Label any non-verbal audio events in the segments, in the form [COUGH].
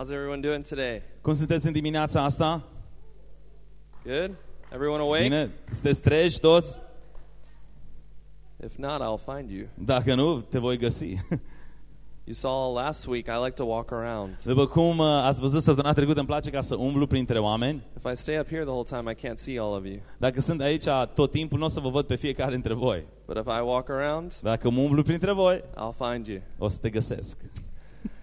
How's everyone doing today? Cum sunteți în dimineața asta? Good? Everyone awake? Bine? Sunteți treji toți? If not, I'll find you. Dacă nu, te voi găsi. [LAUGHS] You saw last week, I like to walk around. După cum uh, ați văzut săptămâna trecută, îmi place ca să umblu printre oameni. If I stay up here the whole time, I can't see all of you. Dacă sunt aici tot timpul, nu o să vă văd pe fiecare dintre voi. But if I walk around, Dacă mă umblu printre voi, I'll find you. o să te găsesc.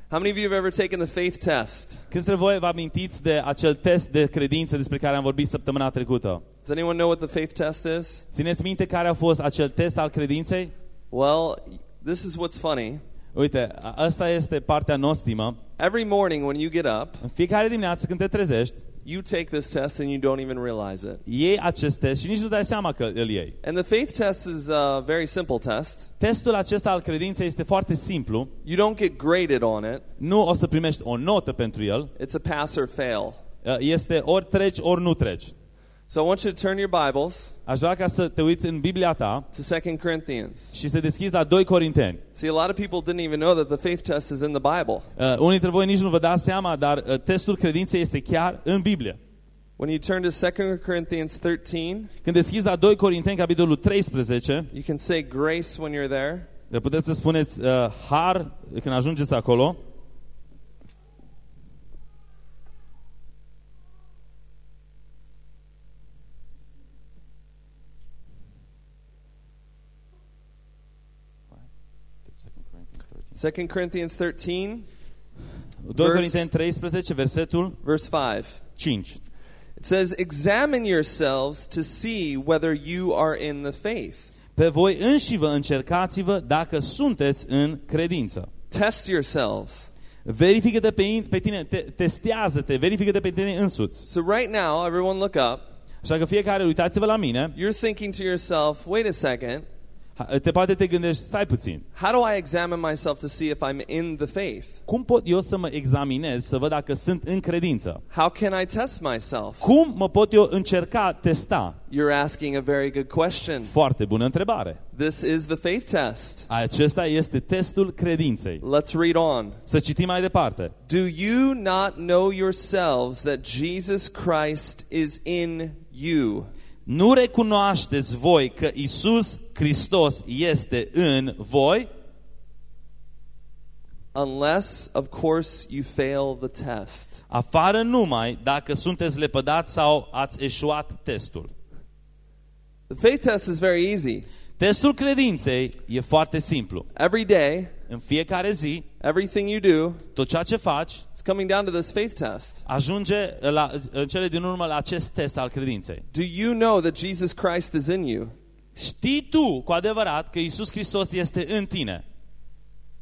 How many of you have ever taken the faith test? Câți dintre voi vă amintiți de acel test de credință despre care am vorbit săptămâna trecută? Does anyone know what the faith test is? Țineți minte care a fost acel test al credinței? Well, this is what's funny. Uite, a- asta este partea nostimă. Every morning when you get up, În fiecare dimineață când te trezești, you take this test and you don't even realize it. iei acest test și nici nu dai seama că îl iei. And the faith test is a very simple test. Testul acesta al credinței este foarte simplu. You don't get graded on it. Nu o să primești o notă pentru el. It's a pass or fail. Uh, Este ori treci, ori nu treci. So I want you to turn your Bibles Aș vrea ca să te uiți în Biblia ta to 2 Corinthians. și să deschizi la 2 Corinteni. See, a lot of people didn't even know that the faith test is in the Bible. Uh, unii dintre voi nici nu vă dați seama, dar uh, testul credinței este chiar în Biblie. When you turn to 2 Corinthians 13, Când deschizi la 2 Corinteni, capitolul 13, you can say grace when you're there. uh, puteți să spuneți uh, har când ajungeți acolo. Second Corinthians 13, 2 Verse- Corinteni 13, versetul verse 5. 5. It says, Examine yourselves to see whether you are in the faith. Pe voi înși vă încercați-vă dacă sunteți în credință. Test yourselves. Verifică-te pe, in- pe tine, te, testează-te, verifică-te pe tine însuți. So, right now, everyone look up. Așa că fiecare, uitați-vă la mine, You're thinking to yourself, wait a second, Ha- te poate te gândești, stai puțin, how do I examine myself to see if I'm in the faith? cum pot eu să mă examinez, să văd dacă sunt în credință? How can I test myself? Cum mă pot eu încerca, testa? You're asking a very good question. Foarte bună întrebare. This is the faith test. Acesta este testul credinței. Let's read on. Să citim mai departe. Do you not know yourselves that Jesus Christ is in you? Nu recunoașteți voi că Isus Hristos este în voi? Unless, of course, you fail the test. Afară numai dacă sunteți lepădați sau ați eșuat testul. The faith test is very easy. Testul credinței e foarte simplu. Every day, În fiecare zi, everything you do, tot ceea ce faci it's coming down to this faith test. ajunge la, în cele din urmă la acest test al credinței. Do you know that Jesus Christ is in you? Știi tu cu adevărat că Isus Hristos este în tine?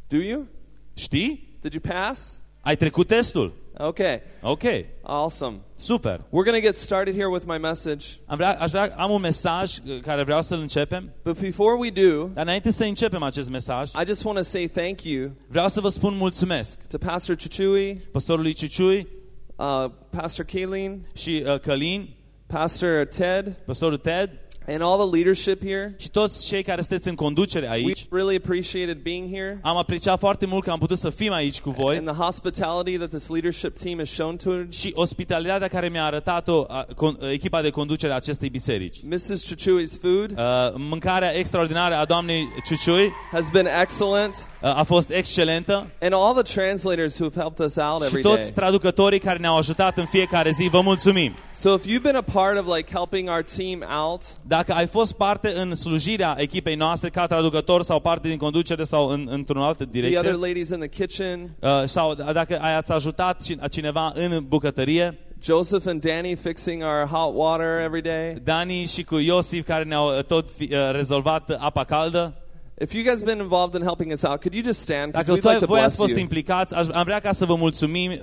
Do you? Știi? Did you pass? Ai trecut testul? Okay, Ok, awesome. super. We're going to get started here with my message. Am, vrea, aș vrea, am un mesaj uh, care vreau să-l începem, But before we do, dar înainte să începem acest mesaj, I just want to say thank you vreau să vă spun mulțumesc to Pastor Chichui, pastorului Ciciui uh, Pastor Kaylin, și uh, Călin, Pastor Ted, pastorul Ted and all the leadership here. și toți cei care sunteți în conducere We aici. really appreciated being here Am apreciat foarte mult că am putut să fim aici cu voi and the hospitality that this leadership team has shown to it. și ospitalitatea care mi-a arătat-o a, con, echipa de conducere a acestei biserici. Mrs. Chichui's food Uh, mâncarea extraordinară a doamnei Ciuciui has been excellent, uh, a fost excelentă and all the translators who have helped us out și every toți day. traducătorii care ne-au ajutat în fiecare zi, vă mulțumim! So if you've been a part of like helping our team out, Dacă ai fost parte în slujirea echipei noastre ca traducător sau parte din conducere sau în, într-o altă the other direcție, ladies in the kitchen, uh, sau dacă ai ați ajutat cin- cineva în bucătărie, Joseph and Danny fixing our hot water every day. Dani și cu Iosif care ne-au uh, tot fi, uh, rezolvat apa caldă, If you guys been involved in helping us out, could you just stand? Because Dacă we'd like tu, to voi ați bless fost you. implicați, aș, am vrea ca să vă mulțumim uh,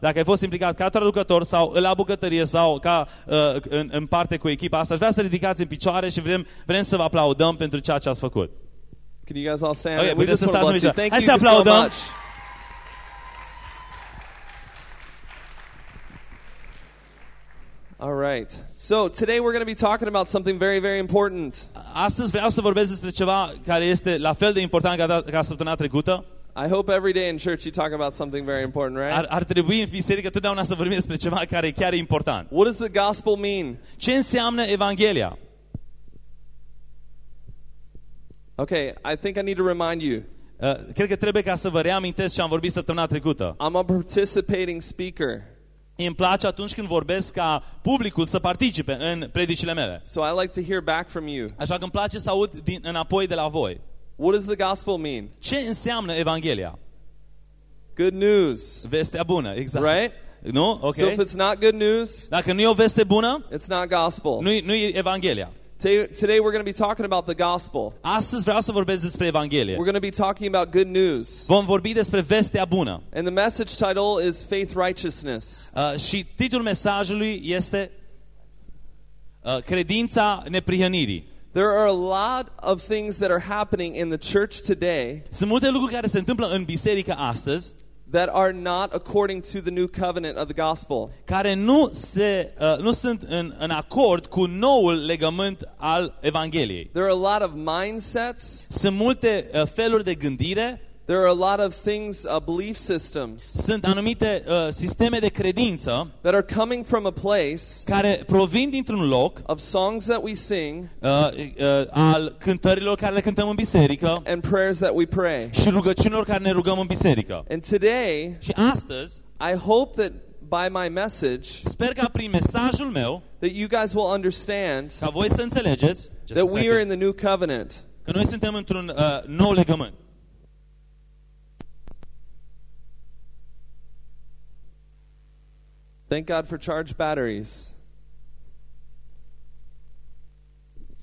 dacă ai fost implicat ca traducător sau la bucătărie sau ca uh, în, în parte cu echipa asta. Aș vrea să ridicați în picioare și vrem, vrem să vă aplaudăm pentru ceea ce ați făcut. Can you guys all stand? Okay, we puteți just să want to stați bless you. în Thank picioare. you Hai să so aplaudăm. much. All right. So today we're going to be talking about something very, very important. Astăzi vreau să vorbesc despre ceva care este la fel de important ca, ca săptămâna trecută. I hope every day in church you talk about something very important, right? Ar, ar trebui în biserică totdeauna să vorbim despre ceva care e important. What does the gospel mean? Ce înseamnă Evanghelia? Okay, I think I need to remind you. Uh, cred că trebuie ca să vă reamintesc ce am vorbit săptămâna trecută. I'm a participating speaker. Îmi place atunci când vorbesc ca publicul să participe în predicile mele. So I like to hear back from you. Așa că îmi place să aud din, înapoi de la voi. What does the gospel mean? Ce înseamnă Evanghelia? Good news, Vestea bună, exact. right? Nu? Ok. So if it's not good news, Dacă nu e o veste bună, it's not gospel. nu e, nu e Evanghelia. Today, today we're going to be talking about the gospel. Astăzi vreau să vorbesc despre Evanghelie. We're going to be talking about good news. Vom vorbi despre vestea bună. And the message title is Faith Righteousness. Uh, și titlul mesajului este uh, Credința neprihănirii. There are a lot of things that are happening in the church today Sunt multe lucruri care se întâmplă în biserică astăzi that are not according to the new covenant of the gospel. care nu, se, uh, nu sunt în, în acord cu noul legământ al Evangheliei. There are a lot of mindsets, Sunt multe uh, feluri de gândire, there are a lot of things, uh, belief systems sunt anumite uh, sisteme de credință that are coming from a place care provin dintr-un loc of songs that we sing uh, uh, al cântărilor care le cântăm în biserică and prayers that we pray. și rugăciunilor care ne rugăm în biserică. And today, Și astăzi I hope that by my message sper ca prin mesajul meu that you guys will understand ca voi să înțelegeți just a that we are second, in the new covenant. că noi suntem într-un uh, nou legământ. Thank God for charged batteries.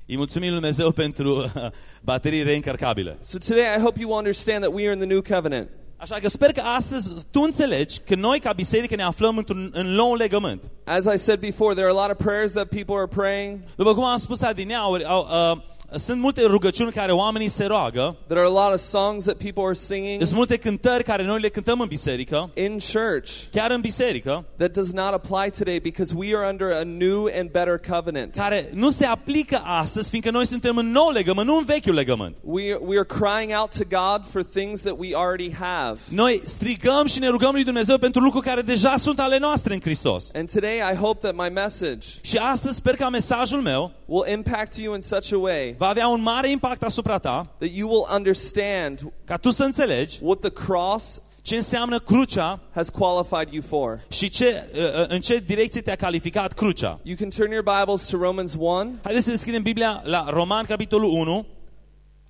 Îi mulțumim lui Dumnezeu pentru [LAUGHS] baterii reîncărcabile. So today I hope you understand that we are in the new covenant. Așa că sper că astăzi tu înțelegi că noi ca biserică ne aflăm într-un în nou legământ. As I said before, there are a lot of prayers that people are praying. După cum am spus adineauri, au, uh, sunt multe rugăciuni care oamenii se roagă, There are a lot of songs that people are singing sunt multe cântări care noi le cântăm în biserică, in church chiar în biserică, that does not apply today because we are under a new and better covenant. care nu se aplică astăzi, fiindcă noi suntem în nou legământ, nu în vechiul legământ. We are, we are crying out to God for things that we already have. Noi strigăm și ne rugăm lui Dumnezeu pentru lucruri care deja sunt ale noastre în Hristos. And today I hope that my message Și astăzi sper ca mesajul meu will impact you in such a way va avea un mare impact asupra ta, that you will understand ca tu să înțelegi what the cross ce înseamnă crucea has qualified you for. și ce, uh, uh, în ce direcție te-a calificat crucea. You can turn your Bibles to Romans 1. Haideți să deschidem Biblia la Roman, capitolul 1.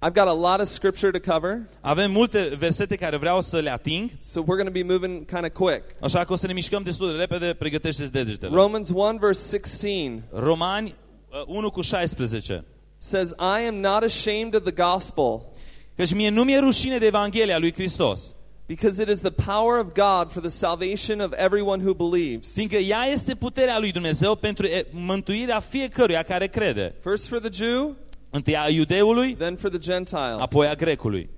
I've got a lot of scripture to cover, Avem multe versete care vreau să le ating, so we're going to be moving kind of quick. așa că o să ne mișcăm destul de repede, pregătește-ți degetele. Romans 1, verse 16 Romani uh, 1 cu 16. Says, I am not ashamed of the gospel Căci mie nu mi-e rușine de Evanghelia lui Hristos, because it is the power of God for the salvation of everyone who believes. fiindcă ea este puterea lui Dumnezeu pentru e, mântuirea fiecăruia care crede. First for the Jew, Întâi a iudeului, then for the Gentile. apoi a grecului.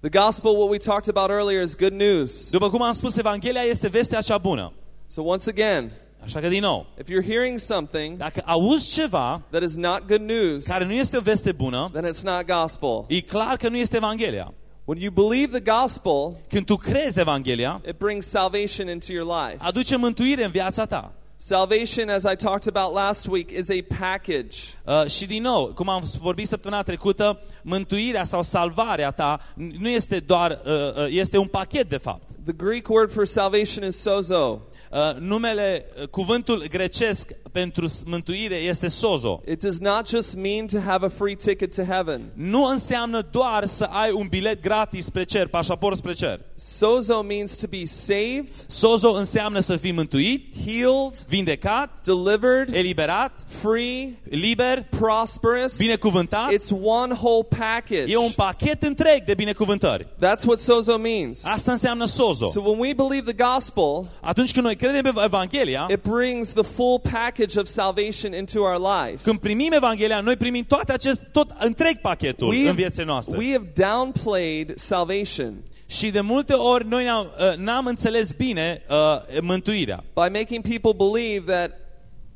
The gospel, what we talked about earlier, is good news. După cum am spus, Evanghelia este vestea cea bună. So, once again, Așa că, din nou, if you're hearing something dacă auzi ceva that is not good news, care nu este o veste bună, then it's not gospel. e clar că nu este Evanghelia. When you believe the gospel, Când tu crezi Evanghelia, it brings salvation into your life. aduce mântuire în viața ta. Salvation, as I talked about last week, is a package. Uh, și din nou, cum am vorbit săptămâna trecută, mântuirea sau salvarea ta nu este doar, uh, uh, este un pachet de fapt. The Greek word for salvation is sozo. Uh, numele, uh, cuvântul grecesc pentru s- mântuire este sozo. It does not just mean to have a free ticket to heaven. Nu înseamnă doar să ai un bilet gratis spre cer, pașaport spre cer. Sozo means to be saved, Sozo înseamnă să fii mântuit, healed, vindecat, delivered, eliberat, free, liber, prosperous. binecuvântat. It's one whole package. E un pachet întreg de binecuvântări. That's what sozo means. Asta înseamnă sozo. So when we believe the gospel, Atunci când noi credem pe Evanghelia, it brings the full package of salvation into our life. când primim Evanghelia, noi primim toate acest, tot întreg pachetul în viețile noastre. we have downplayed salvation Și de multe ori noi n-am, uh, n-am înțeles bine uh, mântuirea. by making people believe that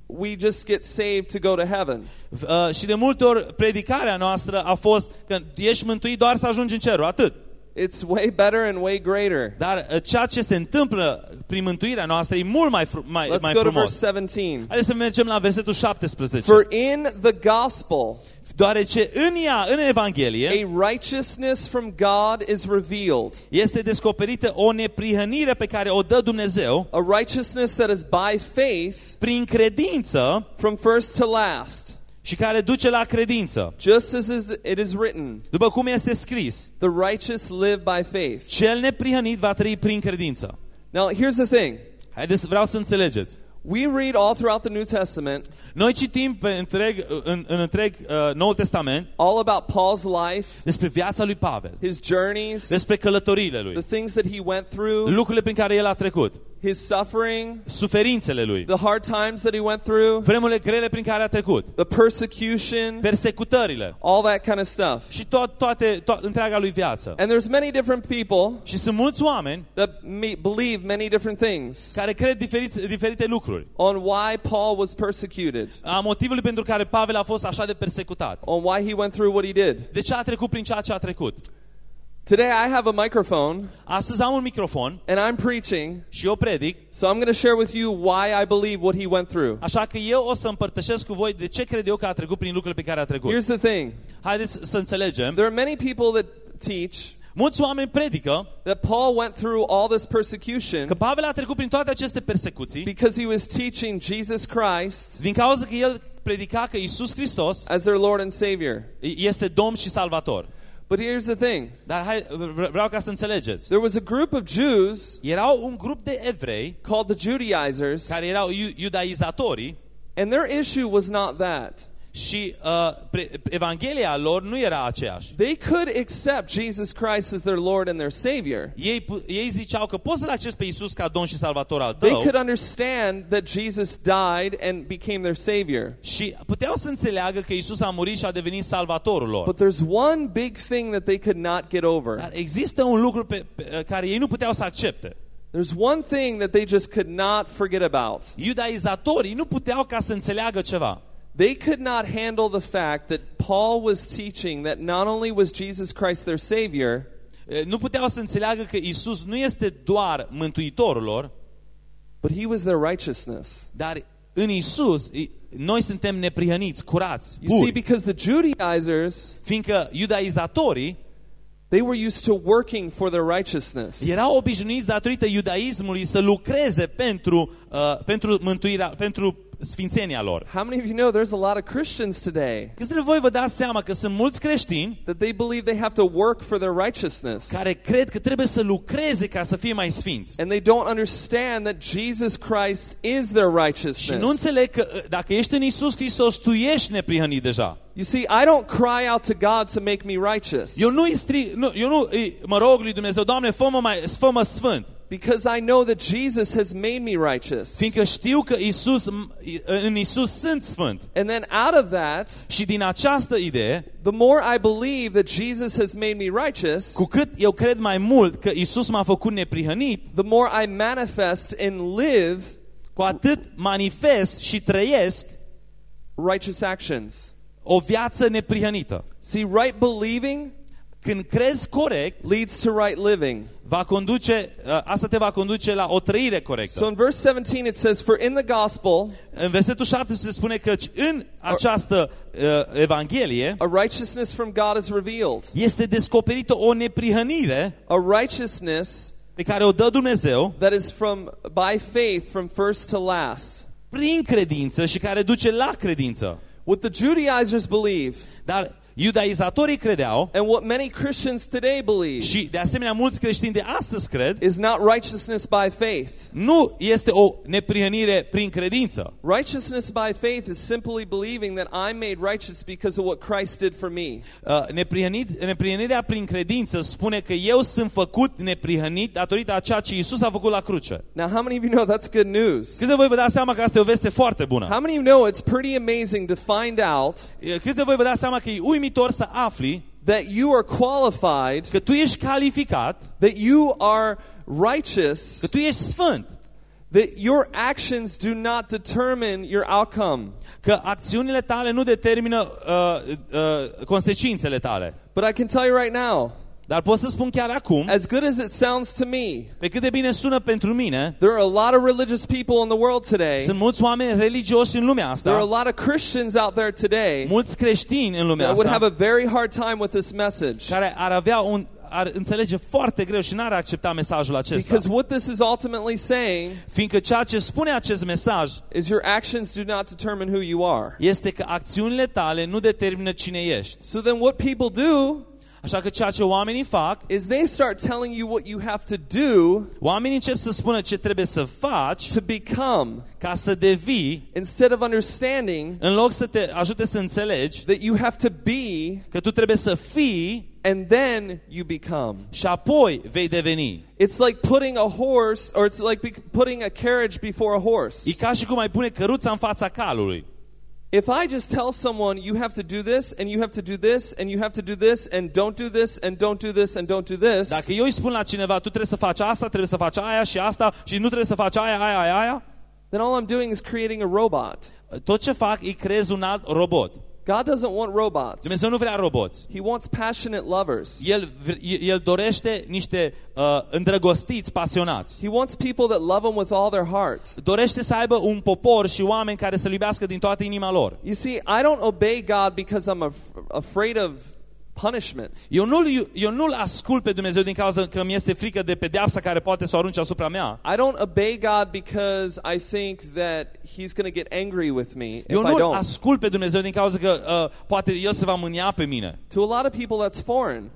we just get saved to go to heaven. Uh, și de multe ori predicarea noastră a fost că ești mântuit doar să ajungi în cerul, atât. It's way better and way greater. Dar uh, ceea ce se întâmplă prin mântuirea noastră e mult mai, fru- mai, Let's mai go to frumos. verse 17. Haideți să mergem la versetul 17. For in the gospel, Deoarece în ea, în Evanghelie, a righteousness from God is revealed, este descoperită o neprihănire pe care o dă Dumnezeu a righteousness that is by faith prin credință from first to last. Și care duce la credință. Just as is- it is written, După cum este scris, the righteous live by faith. cel neprihănit va trăi prin credință. Now, here's the thing. Haideți, vreau să înțelegeți. We read all throughout the New Testament Noi citim pe întreg, în, în întreg uh, Noul Testament all about Paul's life, despre viața lui Pavel, his journeys, despre călătoriile lui, the things that he went through, lucrurile prin care el a trecut, his suffering, suferințele lui, the hard times that he went through, vremurile grele prin care a trecut, the persecution, persecutările all that kind of stuff. și to- toate, to- întreaga lui viață. And there's many different people Și sunt mulți oameni that me- believe many different things care cred diferit, diferite lucruri. on why Paul was persecuted, A motivului pentru care Pavel a fost așa de persecutat. on why he went through what he did. De ce a trecut prin ceea ce a trecut? Today I have a microphone Astăzi am un microfon and I'm preaching, și eu predic, so I'm going to share with you why I believe what he went through. așa că eu o să împărtășesc cu voi de ce cred eu că a trecut prin lucrurile pe care a trecut. Here's the thing Haideți să înțelegem. there are many people that teach Mulți oameni predică that Paul went through all this persecution că Pavel a trecut prin toate aceste persecuții because he was teaching Jesus Christ din cauza că el predica că Isus Hristos as their Lord and Savior. este Domn și Salvator. But here's the thing Dar hai, vreau ca să înțelegeți. there was a group of Jews Erau un grup de evrei called the Judaizers, care erau iudaizatorii and their issue was not that. Și uh, pre- Evanghelia lor nu era aceeași. They could accept Jesus Christ as their Lord and their Savior. Ei, pu- ei ziceau că poți să-L accepti pe Isus ca Domn și Salvator al They tău could understand that Jesus died and became their Savior. și puteau să înțeleagă că Isus a murit și a devenit Salvatorul lor. But there's one big thing that they could not get over. Dar există un lucru pe, pe care ei nu puteau să accepte. There's one thing that they just could not forget about. Iudaizatorii nu puteau ca să înțeleagă ceva. They could not handle the fact that Paul was teaching that not only was Jesus Christ their Savior, E, Nu puteau să înțeleagă că Isus nu este doar mântuitorul lor, but he was their righteousness. dar în Isus i- noi suntem neprihăniți, curați, You see, buni. because the Judaizers, Fiindcă iudaizatorii they were used to working for their righteousness. erau obișnuiți datorită iudaismului să lucreze pentru, uh, pentru mântuirea, pentru sfințenia lor. How many of you know there's a lot of Christians today Câți dintre voi vă dați seama că sunt mulți creștini that they believe they have to work for their righteousness? care cred că trebuie să lucreze ca să fie mai sfinți. And they don't understand that Jesus Christ is their Și nu righteousness. înțeleg că uh, dacă ești în Isus Hristos, tu ești neprihănit deja. You see, I don't cry out to God to make me righteous. Eu nu, îi strig, nu, eu nu îi, mă rog lui Dumnezeu, Doamne, fă-mă, mai, fă-mă sfânt. Because I know that Jesus has made me righteous. Fiindcă știu că Isus, în Isus sunt sfânt. And then out of that, Și din această idee, the more I believe that Jesus has made me righteous, cu cât eu cred mai mult că Isus m-a făcut neprihănit, the more I manifest and live cu atât manifest și trăiesc righteous actions. o viață neprihănită. See, right believing Când crezi corect, leads to right living. va conduce, uh, asta te va conduce la o trăire So corectă. in verse 17 it says, For in the gospel, În versetul 7 se spune că în această uh, Evanghelie a righteousness from God is revealed. este descoperită o neprihănire A righteousness pe care o dă Dumnezeu that is from by faith from first to last. prin credință și care duce la credință. What the Judaizers believe Dar iudaizatorii credeau and what many Christians today believe și de asemenea mulți creștini de astăzi cred, is not righteousness by faith. nu este o neprihănire prin credință. Righteousness by faith is simply believing that I'm made righteous because of what Christ did for me. Uh, neprihănit, neprihănirea prin credință spune că eu sunt făcut neprihănit datorită a ceea ce Isus a făcut la cruce. Now, how many of you know that's good news? Cât de voi vă dați seama că asta e o veste foarte bună? How many of you know it's pretty amazing to find out Cât de voi vă dați seama că e uimitor să afli that you are qualified, că tu ești calificat, that you are righteous, că tu ești sfânt, that your actions do not determine your outcome. că acțiunile tale nu determină uh, uh, consecințele tale. But I can tell you right now, Dar pot să spun chiar acum, as good as it sounds to me, pe cât de bine sună pentru mine, there are a lot of religious people in the world today. sunt mulți oameni religioși în lumea There are a asta, lot of Christians out there today mulți creștini în lumea that would have asta, a very hard time with this message. care ar avea un ar înțelege foarte greu și n-ar accepta mesajul acesta. Because what this is ultimately saying Fiindcă ceea ce spune acest mesaj is your actions do not determine who you are. este că acțiunile tale nu determină cine ești. So then what people do Așa că ceea ce oamenii fac, is they start telling you what you have to do oamenii încep să spună ce trebuie să faci to become ca să devii, instead of understanding în loc să te ajute să înțelegi that you have to be că tu trebuie să fii and then you become. și apoi vei deveni. It's like putting a horse or it's like be- putting a carriage before a horse. E ca și cum ai pune căruța în fața calului. If I just tell someone you have to do this and you have to do this and you have to do this and don't do this and don't do this and don't do this, Dacă eu îi spun la cineva, tu trebuie să faci asta, trebuie să faci aia și asta și nu trebuie să faci aia, aia, aia, aia, then all I'm doing is creating a robot. tot ce fac e creez un alt robot. God doesn't want robots. Dumnezeu nu vrea roboți. He wants passionate lovers. El, el dorește niște uh, îndrăgostiți, pasionați. He wants people that love him with all their heart. Dorește să aibă un popor și oameni care să-L iubească din toată inima lor. You see, I don't obey God because I'm af- afraid of punishment. Eu nu-L, eu nu-L ascult pe Dumnezeu din cauza că mi este frică de pedeapsa care poate să o arunce asupra mea. I don't obey God because I think that he's going to get angry with me if Eu I nu-L don't. ascult pe Dumnezeu din cauza că uh, poate El se va mânia pe mine. To a lot of people that's foreign.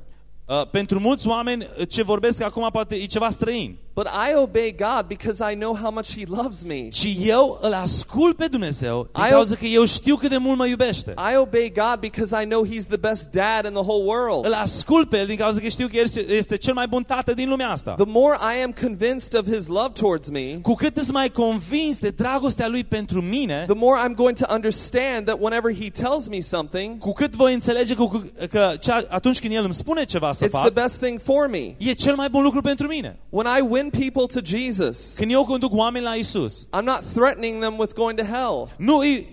Uh, pentru mulți oameni, uh, ce vorbesc acum poate e ceva străin. But I obey God because I know how much he loves me. Și eu îl ascult pe Dumnezeu din I- cauza că eu știu cât de mult mă iubește. I obey God because I know he's the best dad in the whole world. Îl ascult pe El din cauza că știu că El este- este cel mai bun tată din lumea asta. The more I am convinced of his love towards me, Cu cât îți mai convins de dragostea Lui pentru mine, the more I'm going to understand that whenever he tells me something, cu cât voi înțelege cu, cu, că cea, atunci când El îmi spune ceva să it's the fac, best thing for me. e cel mai bun lucru pentru mine. When I win people to Jesus, Când eu conduc oameni la Isus, I'm not threatening them with going to hell. nu îi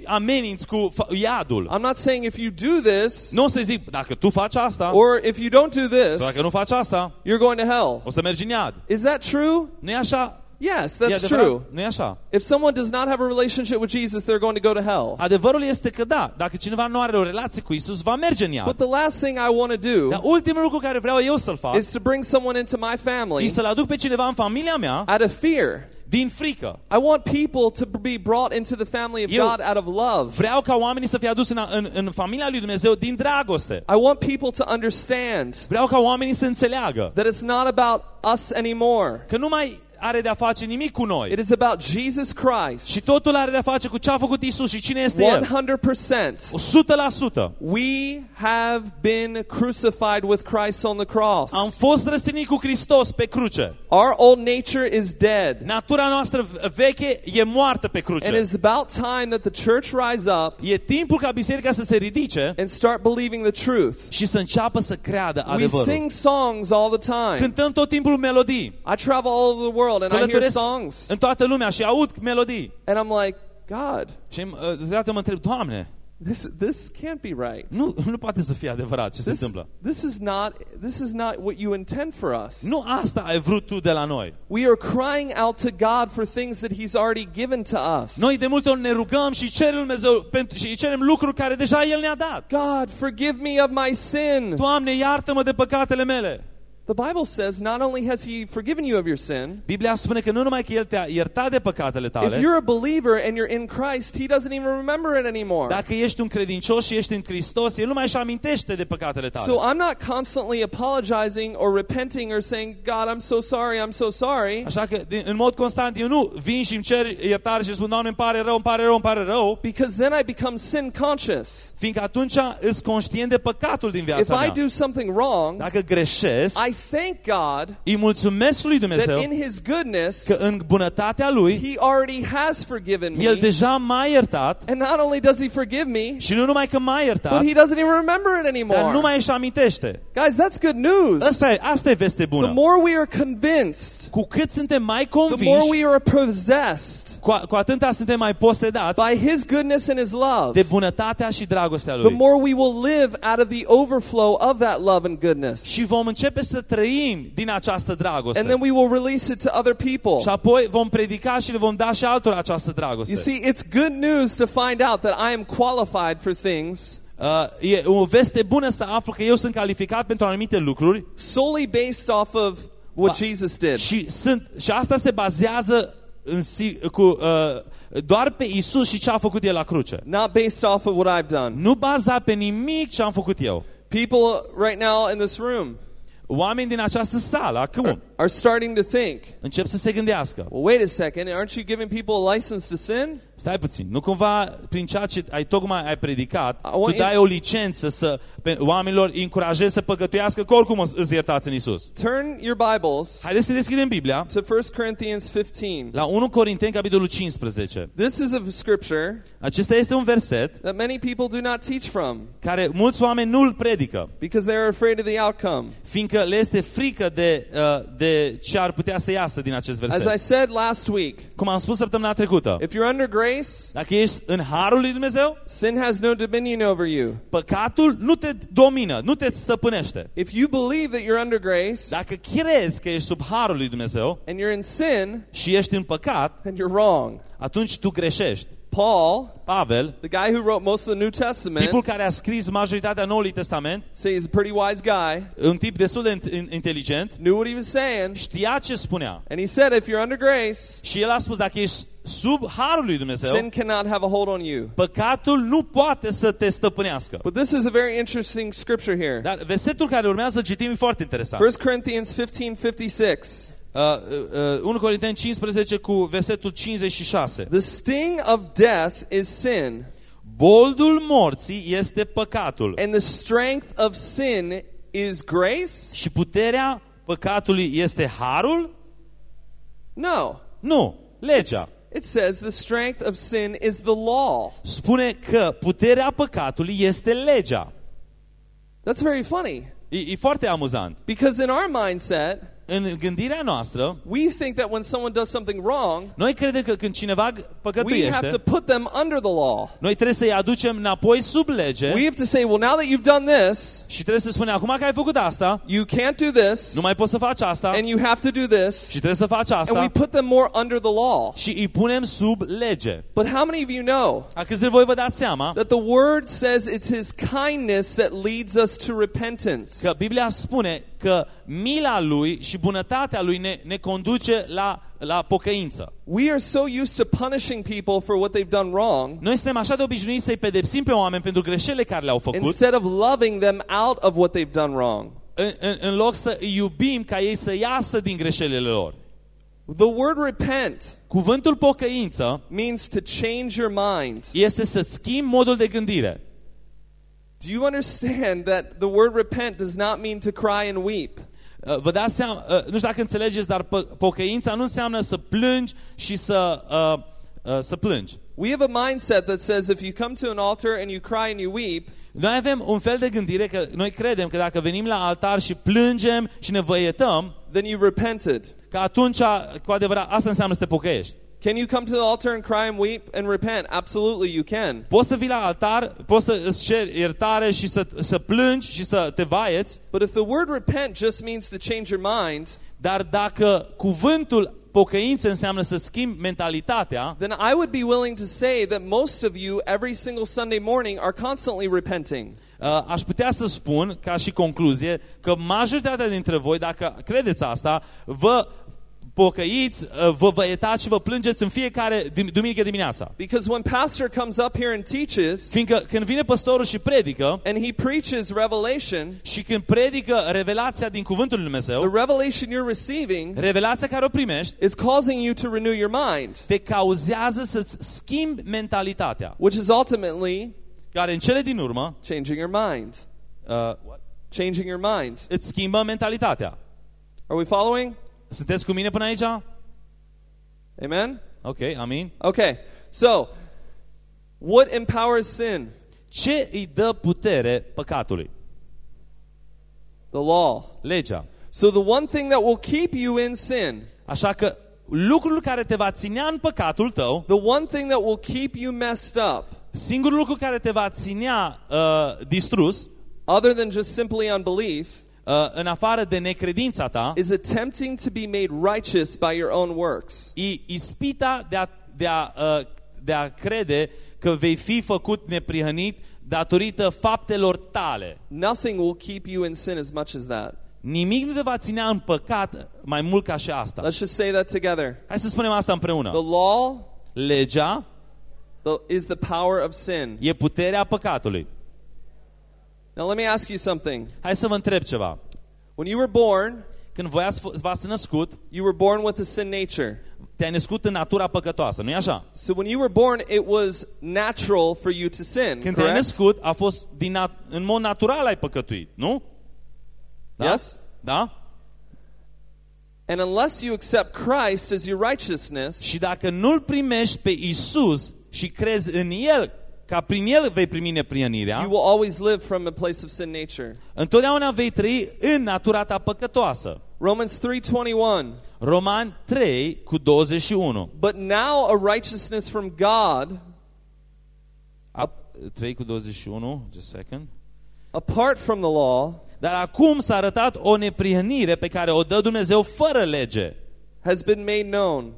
cu iadul. I'm not saying if you do this, Nu o să zic, dacă tu faci asta, or if you don't do sau this, dacă nu faci asta, you're going to hell. o să mergi în iad. Is that true? nu e așa? Yes, E that's adevărat? true. nu e așa? If someone does not have a relationship with Jesus, they're going to go to hell. Adevărul este că da, dacă cineva nu are o relație cu Isus, va merge în iad. But the last thing I want to do Dar ultimul lucru care vreau eu să-l fac is to bring someone into my family e să-l aduc pe cineva în familia mea out of fear. din frică. I want people to be brought into the family of Eu- God out of love. Vreau ca oamenii să fie aduși în, în, în familia lui Dumnezeu din dragoste. I want people to understand Vreau ca oamenii să înțeleagă that it's not about us anymore. că nu mai are de-a face nimic cu noi. It is about Jesus Christ. Și totul are de-a face cu ce a făcut Isus și cine este El. 100%. 100%. We have been crucified with Christ on the cross. Am fost răstignit cu Hristos pe cruce. Our old nature is dead. Natura noastră veche e moartă pe And cruce. it's about time that the church rise up E timpul ca biserica să se ridice and start believing the truth. și să înceapă să creadă We adevărul. sing songs all the time. Cântăm tot timpul melodii. I travel all over the world and I hear Călătoresc songs. în toată lumea și aud melodii. And I'm like, God, Și uh, deodată mă întreb, Doamne, this this can't be right. nu, nu poate să fie adevărat ce se This, întâmplă. this is not this is not what you intend for us. Nu asta ai vrut tu de la noi. We are crying out to God for things that He's already given to us. Noi de multe ori ne rugăm și cerem lui Dumnezeu pentru, și îi cerem lucruri care deja El ne-a dat. God, forgive me of my sin. Doamne, iartă-mă de păcatele mele. The Bible says not only has He forgiven you of your sin, Biblia spune că nu numai că El te-a iertat de păcatele if tale, you're a believer and you're in Christ, He doesn't even remember it anymore. dacă ești un credincios și ești în Hristos, El nu mai își amintește de păcatele tale. So I'm not constantly apologizing or repenting or saying, God, I'm so sorry, I'm so sorry. Așa că, din- în mod constant, eu nu vin și îmi cer iertare și spun, Doamne, îmi pare rău, îmi pare rău, îmi pare rău, Because then I become sin conscious. fiindcă atunci îți conștient de păcatul din If viața I mea. do something wrong, Dacă greșesc, I I thank God îi mulțumesc lui that Dumnezeu in His goodness, că în bunătatea lui, He already has forgiven el me. deja m-a iertat And not only does He forgive me, și nu numai că m-a iertat, but He doesn't even remember it dar nu anymore. mai își amintește. Guys, that's good news. Asta e, asta e veste The bună. more we are convinced, Cu cât suntem mai the more convinși, we are possessed cu, cu atâta suntem mai posedați by His goodness and His love, de bunătatea și dragostea the lui. more we will live out of the overflow of that love and goodness. Și vom începe să trăim din această And dragoste. then we will release it to other people. Și apoi vom predica și le vom da și altora această You dragoste. see, it's good news to find out that I am qualified for things Uh, e o veste bună să aflu că eu sunt calificat pentru anumite lucruri solely based off of what Ba- Jesus did. și, sunt, și asta se bazează în si, cu, uh, doar pe Isus și ce a făcut El la cruce. Not based off of what I've done. Nu baza pe nimic ce am făcut eu. People right now in this room Oameni din această sală, acum, are starting to think, încep să se gândească. well, wait a second, aren't you giving people a license to sin? Stai puțin, nu cumva prin ceea ce ai tocmai ai predicat, I tu want dai you- o licență să pe, oamenilor îi încurajezi să păcătuiască, că oricum o să- îți iertați în Isus. Turn your Bibles Haideți să deschidem Biblia to 1 Corinthians 15. la 1 Corinteni, capitolul 15. This is a scripture Acesta este un verset that many people do not teach from care mulți oameni nu îl predică, because they're afraid of the outcome. fiindcă le este frică de, uh, de ce ar putea să iasă din acest As I verset. said last week, Cum am spus săptămâna trecută, if you're under grace, dacă ești în harul lui Dumnezeu, sin has no dominion over you. păcatul nu te domină, nu te stăpânește. If you believe that you're under grace Dacă crezi că ești sub harul lui Dumnezeu and you're in sin, și ești în păcat, then you're wrong. atunci tu greșești. Paul, Pavel, the guy who wrote most of the New Testament, tipul care a scris majoritatea Noului Testament, say he's a pretty wise guy, un tip destul de in- inteligent, knew what he was saying, știa ce spunea. and he said, if you're under grace, Și el a spus, dacă ești sub harul lui Dumnezeu, sin cannot have a hold on you. păcatul nu poate să te stăpânească. But this is a very interesting scripture here. Dar versetul care urmează citim e foarte interesant. 1 Corinthians 15 56. Uh, uh, 1 Corinteni 15 cu versetul 56. The sting of death is sin, Boldul morții este păcatul and the strength of sin is grace? și puterea păcatului este harul? No. Nu, legea. It says the strength of sin is the law. Spune că puterea păcatului este legea. That's very funny E, e foarte amuzant. because in our mindset, În gândirea noastră, we think that when someone does something wrong, noi credem că când cineva we have to păcătuiește, put them under the law. noi trebuie să-i aducem înapoi sub lege We have to say, well, now that you've done this, și trebuie să spunem, acum că ai făcut asta, you can't do this, nu mai poți să faci asta and you have to do this, și trebuie să faci and we asta put them more under the law. și îi punem sub lege. But how many of you know A câți de voi vă dați seama that the word says it's his kindness that leads us to repentance? că Biblia spune că mila lui și bunătatea lui ne, ne conduce la, la pocăință. We are so used to punishing people for what they've done wrong Noi suntem așa de obișnuiți să-i pedepsim pe oameni pentru greșelile care le-au făcut, instead of loving them out of what they've done wrong. în, în, în loc să îi iubim ca ei să iasă din greșelile lor. The word repent Cuvântul pocăință means to change your mind. este să schimbi modul de gândire. Do you understand that the word repent does not mean to cry and weep? Uh, Vă dați seama, uh, nu știu dacă înțelegeți, dar pă- pocăința nu înseamnă să plângi și să, uh, uh, să plângi. We have a mindset that says if you come to an altar and you cry and you weep, Noi avem un fel de gândire că noi credem că dacă venim la altar și plângem și ne văietăm, then you repented. că atunci, cu adevărat, asta înseamnă să te pocăiești. Can you come to the altar and cry and weep and repent? Absolutely, you can. Poți să vii la altar, poți să îți ceri iertare și să, să plângi și să te vaieți, But if the word repent just means to change your mind, dar dacă cuvântul pocăință înseamnă să schimbi mentalitatea, then I would be willing to say that most of you, every single Sunday morning, are constantly repenting. uh, aș putea să spun, ca și concluzie, că majoritatea dintre voi, dacă credeți asta, vă pocăiți, uh, vă văietați și vă plângeți în fiecare dim- duminică dimineața. Because when pastor comes up here and teaches, Fiindcă când vine păstorul și predică, and he preaches revelation, și când predică revelația din cuvântul lui the Dumnezeu, revelation you're receiving revelația care o primești, is causing you to renew your mind, te cauzează să-ți schimbi mentalitatea, which is ultimately care în cele din urmă changing your mind. uh, Changing your mind. îți schimbă mentalitatea. Are we following? Sunteți cu mine până aici? Amen? Ok, amin. Okay. So, what empowers sin? Ce îi dă putere păcatului? The law. Legea. So, the one thing that will keep you in sin, Așa că lucrul care te va ținea în păcatul tău, the one thing that will keep you messed up, singurul lucru care te va ținea uh, distrus, other than just simply unbelief, uh, în afară de necredința ta, is attempting to be made righteous by your own works. e ispita de a, de, a, uh, de a crede că vei fi făcut neprihănit datorită faptelor tale. Nothing will keep you in sin as much as that. Nimic nu te va ținea în păcat mai mult ca și asta. Let's just say that together. Hai să spunem asta împreună. The law Legea the, is the power of sin. e puterea păcatului. Now, let me ask you something. Hai să vă întreb ceva. When you were born, Când voi ați f- v-ați născut, you were born with a sin nature. te-ai născut în natura păcătoasă, nu-i așa? So when you were born, it was natural for you to sin, Când te-ai correct? născut, a fost din nat- în mod natural ai păcătuit, nu? Da? Yes? Da? And unless you accept Christ as your righteousness, Și dacă nu-L primești pe Isus și crezi în El, ca prin El vei primi neprienirea, you will always live from a place of sin nature. întotdeauna vei trăi în natura ta păcătoasă. Romans 3:21. Roman 3 cu 21. But now a righteousness from God A, 3 cu 21, just a second. apart from the law Dar acum s-a arătat o neprihănire pe care o dă Dumnezeu fără lege. has been made known,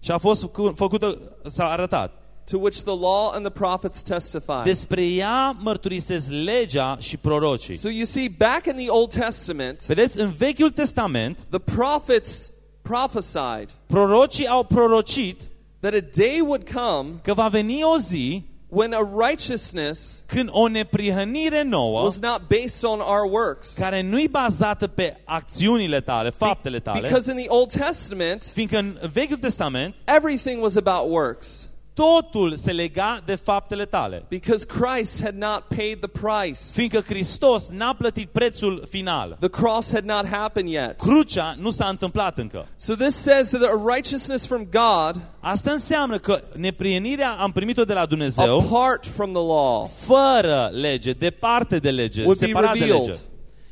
Și a fost făcu- făcută, s-a arătat. To which the law and the prophets testify. Despre ea mărturisesc legea și prorocii. So you see, back in the Old Testament, Vedeți, în Vechiul Testament, the prophets prophesied prorocii au prorocit that a day would come că va veni o zi when a righteousness când o neprihănire nouă, was not based on our works. care nu-i bazată pe acțiunile tale, faptele tale, Because in the Old Testament, fiindcă în Vechiul Testament everything was about works. Totul se lega de faptele tale. Because Christ had not paid the price. Fiindcă Hristos n-a plătit prețul final. The cross had not happened yet. Crucea nu s-a întâmplat încă. So this says that a righteousness from God Asta înseamnă că neprienirea am primit-o de la Dumnezeu apart from the law fără lege, departe de lege, Would be separat de revealed. lege.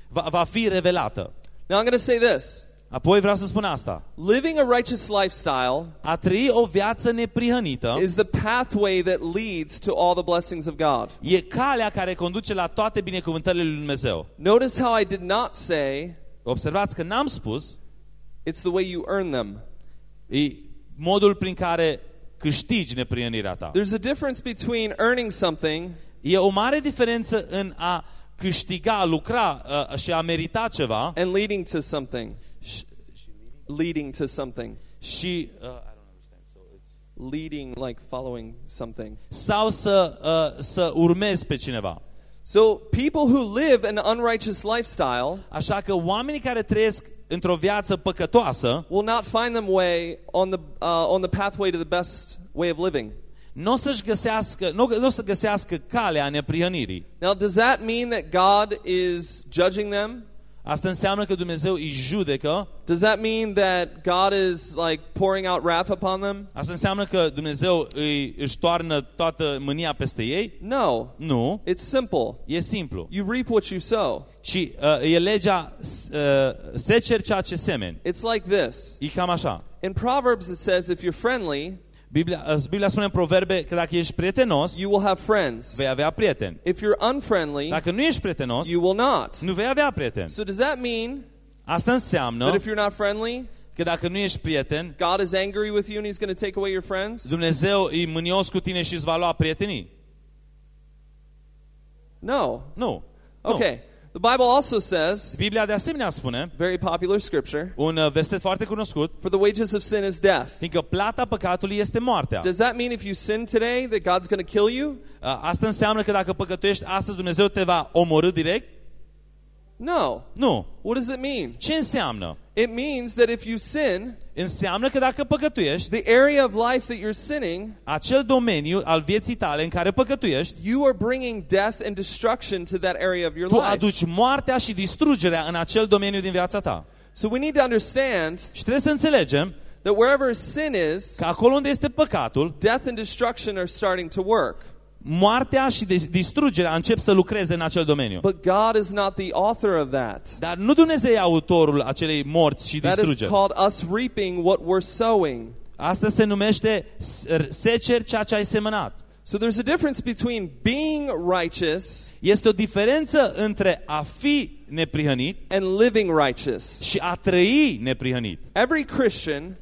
Va, va fi revelată. Now I'm going to say this. Apoi vreau să spun asta. Living a righteous lifestyle A trăi o viață neprihănită is the pathway that leads to all the blessings of God. e calea care conduce la toate binecuvântările lui Dumnezeu. Notice how I did not say Observați că n-am spus it's the way you earn them. e modul prin care câștigi neprihănirea ta. There's a difference between earning something E o mare diferență în a câștiga, a lucra uh, și a merita ceva and leading to something. Și, Leading to something. și uh, I don't understand, so it's- Leading, like following something. sau să, uh, să urmezi pe cineva. So people who live an unrighteous lifestyle Așa că oamenii care trăiesc într-o viață păcătoasă will not find them way on the, uh, on the pathway to the best way of living. nu o să-și găsească, nu, nu o să găsească calea neprihănirii. Now, does that mean that God is judging them? Asta înseamnă că Dumnezeu îi judecă. Does that mean that God is like pouring out wrath upon them? Asta înseamnă că Dumnezeu îi, își toarnă toată mânia peste ei? No. Nu. It's simple. E simplu. You reap what you sow. Ci uh, e legea uh, seceri ceea ce semeni. It's like this. E cam așa. In Proverbs, it says if you're friendly, Biblia, uh, Biblia spune în proverbe că dacă ești prietenos, you will have friends. vei avea prieteni. If you're unfriendly, Dacă nu ești prietenos, you will not. nu vei avea prieteni. So, does that mean Asta înseamnă that if you're not friendly, că dacă nu ești prieten, God is angry with you and He's going to take away your friends? Dumnezeu e mânios cu tine și îți va lua prietenii? No. Nu. Nu. Okay. The Bible also says, Biblia de asemenea spune, very popular scripture, un uh, verset foarte cunoscut, for the wages of sin is death. fiindcă plata păcatului este moartea. Does that mean if you sin today that God's going to kill you? Uh, Asta înseamnă că dacă păcătuiești astăzi, Dumnezeu te va direct? No. Nu. What does it mean? Ce înseamnă? It means that if you sin, Înseamnă că dacă păcătuiești, the area of life that you're sinning, acel domeniu al vieții tale în care păcătuiești, you are bringing death and destruction to that area of your tu life. aduci moartea și distrugerea în acel domeniu din viața ta. So we need to understand Și trebuie să înțelegem that wherever sin is, că acolo unde este păcatul, death and destruction are starting to work. Moartea și dis- distrugerea încep să lucreze în acel domeniu. But God is not the author of that. Dar nu Dumnezeu e autorul acelei morți și That is distrugeri. called us reaping what we're sowing. Asta se numește s- seceri ceea ce ai semănat. So there's a difference between being righteous Este o diferență între a fi neprihănit and living righteous. și a trăi neprihănit. Every Christian,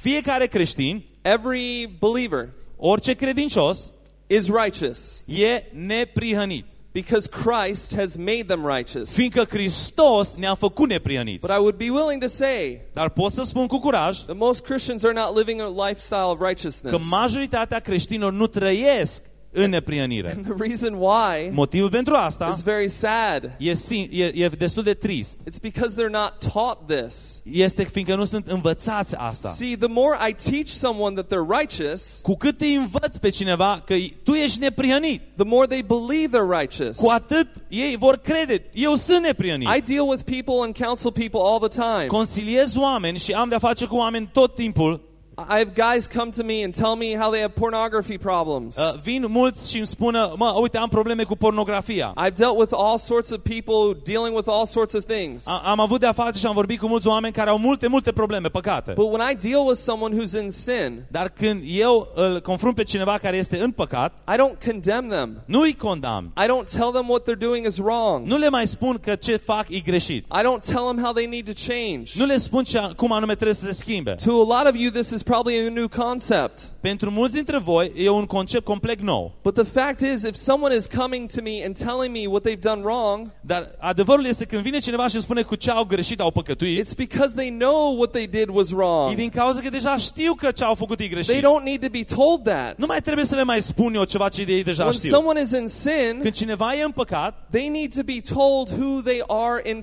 Fiecare creștin, every believer orice credincios, is righteous e neprihănit. because Christ has made them righteous. Fiindcă Hristos ne-a făcut neprihăniți. But I would be willing to say Dar pot să spun cu curaj that most Christians are not living a lifestyle of righteousness. că majoritatea creștinilor nu trăiesc în neprihănire. The reason why Motivul pentru asta is very sad. e, sim- e, e destul de trist. It's because they're not taught this. Este fiindcă nu sunt învățați asta. See, the more I teach someone that they're righteous, Cu cât îi învăți pe cineva că tu ești neprihănit, the more they believe they're righteous. cu atât ei vor crede, eu sunt neprihănit. I deal with people and counsel people all the time. Consiliez oameni și am de-a face cu oameni tot timpul. I have guys come to me and tell me how they have pornography problems. Uh, vin mulți și îmi spună, mă, uite, am probleme cu pornografia. I've dealt with all sorts of people dealing with all sorts of things. A- am avut de-a face și am vorbit cu mulți oameni care au multe, multe probleme, păcate. But when I deal with someone who's in sin, Dar când eu îl confrunt pe cineva care este în păcat, I don't condemn them. nu îi condamn. I don't tell them what they're doing is wrong. Nu le mai spun că ce fac e greșit. I don't tell them how they need to change. Nu le spun ce, cum anume trebuie să se schimbe. To a lot of you, this is probably a new concept. Pentru mulți dintre voi e un concept complet nou. But the fact is, if someone is coming to me and telling me what they've done wrong, Dar adevărul este când vine cineva și îmi spune cu ce au greșit, au păcătuit, it's because they know what they did was e wrong. din cauza că deja știu că ce au făcut e They greșit. don't need to be told that. Nu mai trebuie să le mai spun eu ceva ce ei deja When știu. someone is in sin, Când cineva e în păcat, they need to be told who they are in ei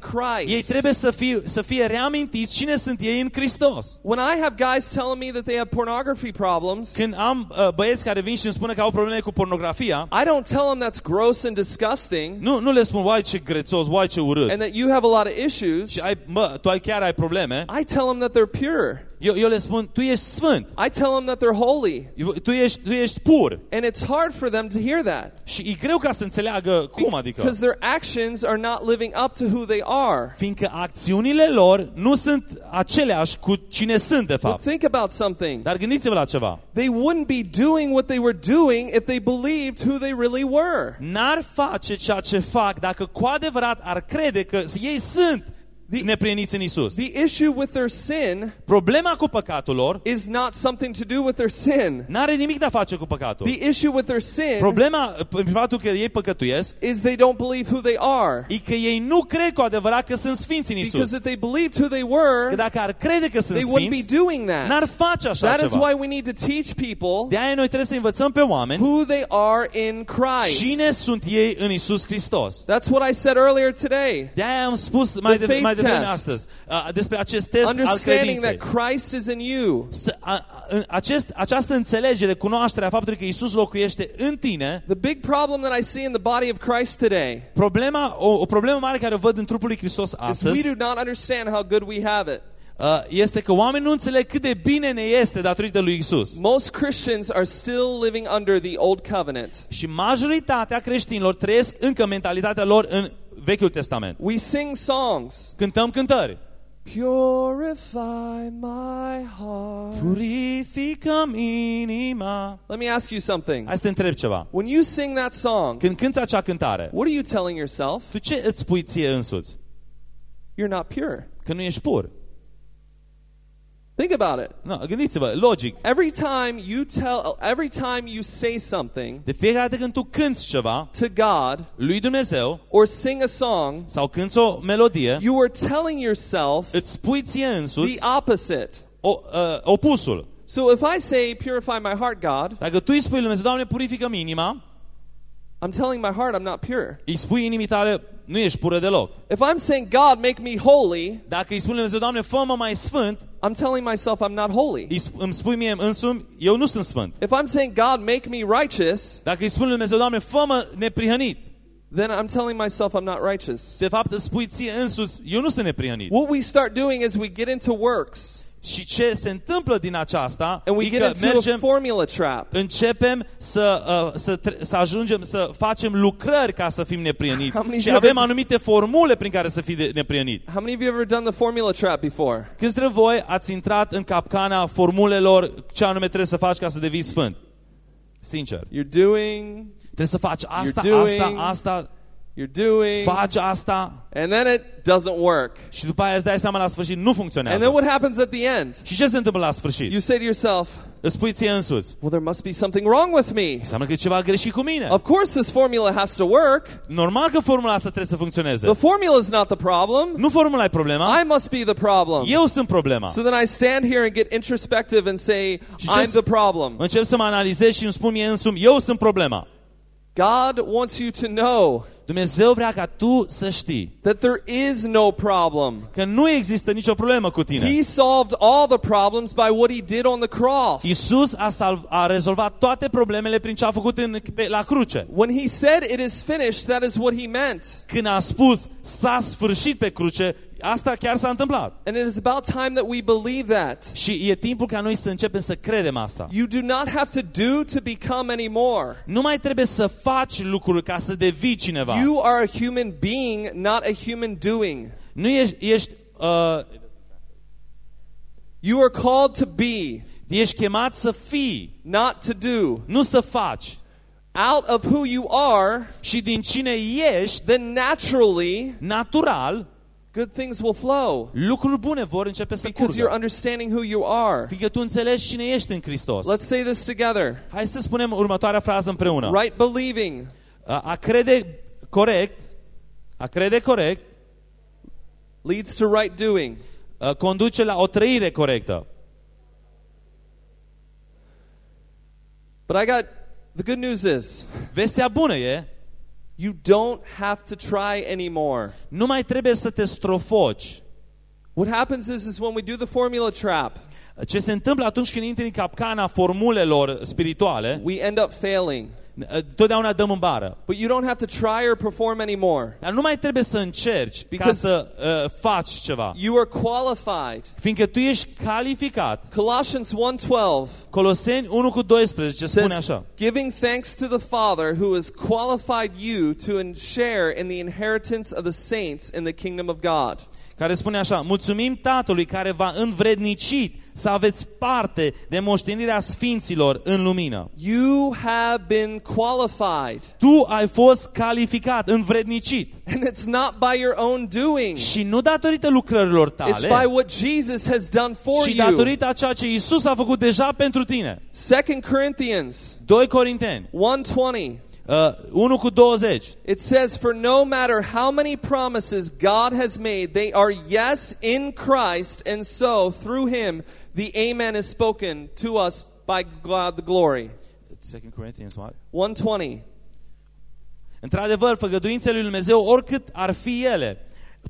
Christ. trebuie să fie, să fie reamintiți cine sunt ei în Hristos. When I have guys telling me that they have pornography problems, Când am uh, băieți care vin și îmi spun că au probleme cu pornografia, I don't tell them that's gross and disgusting nu, nu le spun, uai ce grețos, uai ce urât. and that you have a lot of issues. Și ai, mă, tu ai chiar ai probleme. I tell them that they're pure. Eu, eu le spun, tu ești sfânt, I tell them that they're holy. tu ești, tu ești pur. And it's hard for them to hear that. Și e greu ca să înțeleagă cum adică. Because their actions are not living up to who they are. Fiindcă acțiunile lor nu sunt aceleași cu cine sunt de But fapt. think about something. Dar gândiți-vă la ceva. They wouldn't be doing what they were doing if they believed who they really were. N-ar face ceea ce fac dacă cu adevărat ar crede că ei sunt neprieniți în Isus. The issue with their sin Problema cu păcatul lor is not something to do with their sin. n-are nimic de a face cu păcatul. The issue with their sin Problema, prin faptul că ei păcătuiesc, is they don't believe who they are. e că ei nu cred cu adevărat că sunt sfinți în Because Isus. if they believed who they Că were, dacă ar crede că sunt they wouldn't be sfinți, doing n-ar that. face așa That is ceva. why we need to teach people De aia noi trebuie să învățăm pe oameni who they are in Christ. cine sunt ei în Isus Hristos. That's what I said earlier today. De aia am spus mai, The de, mai faith devreme test. astăzi uh, despre acest test al Understanding credinței. that Christ is in you. Să, a, a, acest, această înțelegere, cunoașterea faptului că Isus locuiește în tine, The big problem that I see in the body of Christ today problema, o, o problemă mare care o văd în trupul lui Hristos is we astăzi do not understand how good we have it. uh, este că oamenii nu înțeleg cât de bine ne este datorită lui Isus. Most Christians are still living under the old covenant. Și majoritatea creștinilor trăiesc încă mentalitatea lor în Vechiul Testament. We sing songs. Cântăm cântări. Purify my heart. Purificăm inima. Let me ask you something. Hai să te întreb ceva. When you sing that song, Când cânti acea cântare, what are you telling yourself? tu ce îți spui ție însuți? You're not pure. Că nu ești pur. Think about it. No, gândiți-vă, logic. Every time you tell, every time you say something De fiecare dată când tu cânti ceva to God lui Dumnezeu or sing a song, sau cânti o melodie, you are telling yourself îți spui ție însuți the opposite. o, uh, opusul. So if I say, purify my heart, God, Dacă tu îi spui lui Dumnezeu, Doamne, purifică inima, I'm telling my heart I'm not pure. îi spui inimii tale, nu ești pură deloc. If I'm saying, God, make me holy, Dacă îi spui lui Dumnezeu, Doamne, fă-mă mai sfânt, I'm telling myself I'm not holy. Um, îmi spui mie însumi, eu nu sunt sfânt. If I'm saying, God, make me righteous, Dacă îi spui lui Dumnezeu, Doamne, fă-mă neprihănit, then I'm telling myself I'm not righteous. de fapt îți spui ție însuți, eu nu sunt neprihănit. What we start doing is we get into works Și ce se întâmplă din aceasta and we e get că into a mergem, formula trap. începem să, uh, să, tre- să ajungem să facem lucrări ca să fim neprihăniți. How many Și of you avem ever- anumite formule prin care să fii de- neprihănit. How many of you ever done the formula trap before? Câți dintre voi ați intrat în capcana formulelor ce anume trebuie să faci ca să devii sfânt? Sincer. You're doing, Trebuie să faci asta, doing- asta, asta, you're doing, faci asta and then it doesn't work. și după aia îți dai seama la sfârșit nu And then what happens at the end? Și ce se întâmplă la sfârșit? You say to yourself, Îți spui ție însuți. well, there must be something wrong with me. Înseamnă că ceva greșit cu mine. Of course, this formula has to work. Normal că formula asta trebuie să funcționeze. The formula is not the problem. Nu formula e problema. I must be the problem. Eu sunt problema. So then I stand here and get introspective and say, I'm the problem. Încep să mă analizez și îmi spun mie însumi, eu sunt problema. God wants you to know Dumnezeu vrea ca tu să știi that there is no problem. că nu există nicio problemă cu tine. He solved all the problems by what he did on the cross. Isus a, salv, a rezolvat toate problemele prin ce a făcut în, pe, la cruce. When he said it is finished, that is what he meant. Când a spus s-a sfârșit pe cruce, asta chiar s-a întâmplat. And it is about time that we believe that. Și e timpul ca noi să începem să credem asta. You do not have to do to become anymore. Nu mai trebuie să faci lucruri ca să devii cineva. You are a human being, not a human doing. Nu ești, ești, uh, You are called to be, ești chemat să fii, not to do. nu să faci. Out of who you are, Și din cine ești, then naturally natural, good things will flow lucruri bune vor începe să because you're curgă. understanding who you are. Fiindcă tu înțelegi cine ești în Hristos. Let's say this together. Hai să spunem următoarea frază împreună. Right believing A, a crede corect, a crede corect, leads to right doing. a, conduce la o trăire corectă. But I got the good news is Vestea bună e, you don't have to try anymore. nu mai trebuie să te strofoci. What happens is is when we do the formula trap, Ce se întâmplă atunci când intri în capcana formulelor spirituale, we end up failing. Totdeauna dăm în bară. But you don't have to try or perform anymore. Dar nu mai trebuie să încerci ca să uh, faci ceva. You are qualified. Fiindcă tu ești calificat. Colossians 1:12 Coloseni 1 cu 12 spune așa. giving thanks to the Father who has qualified you to share in the inheritance of the saints in the kingdom of God. Care spune așa. Mulțumim Tatălui care v-a învrednicit să aveți parte de moștenirea sfinților în lumină. You have been qualified. Tu ai fost calificat, învrednicit. [LAUGHS] And it's not by your own doing. Și nu datorită lucrărilor It's tale, by what Jesus has done for și you. datorită a ceea ce Isus a făcut deja pentru tine. 2 Corinthians 2 Corinteni, 1:20 uh, 1 cu 20. It says, For no matter how many promises God has made, they are yes in Christ, and so through him the Amen is spoken to us by God the glory. 2 Corinthians what? 120. Într-adevăr, făgăduințele lui Dumnezeu, oricât ar fi ele,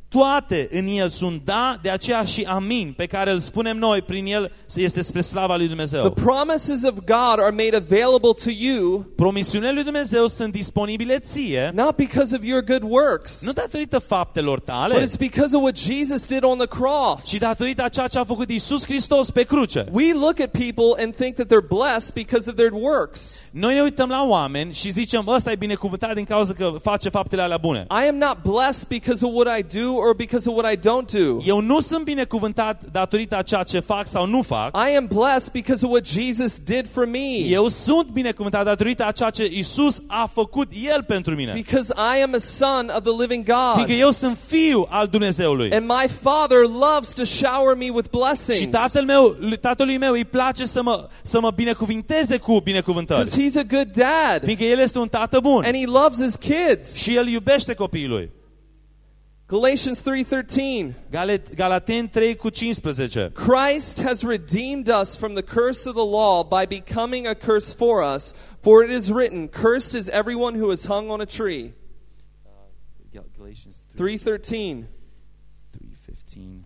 toate în el sunt da, de aceea și amin, pe care îl spunem noi, prin el este spre slava lui The Dumnezeu. promises of God are made available to you Promisiunile lui Dumnezeu sunt disponibile ție, not because of your good works, nu datorită faptelor but tale, it's because of what Jesus did on the cross. ci datorită a ceea ce a făcut Isus Hristos pe cruce. We look at people and think that they're blessed because of their works. Noi ne uităm la oameni și zicem, ăsta e binecuvântat din cauza că face faptele alea bune. I am not blessed because of what I do or because of what I don't do. Eu nu sunt binecuvântat datorită a ceea ce fac sau nu fac. I am blessed because of what Jesus did for me. Eu sunt binecuvântat datorită a ceea ce Isus a făcut El pentru mine. Because I am a son of the living God. Fiindcă eu sunt fiu al Dumnezeului. And my Father loves to shower me with Și blessings. tatăl meu, lui- tatălui meu îi place să mă, să mă binecuvinteze cu binecuvântări. Because he's a good dad. Fiindcă el este un tată bun. And he loves his kids. Și el iubește copiii lui. Galatians 3:13. Gale- Galateni 3 cu 15. Christ has redeemed us from the curse of the law by becoming a curse for us, for it is written, cursed is everyone who is hung on a tree. Uh, Galatians 3:13. 3:15.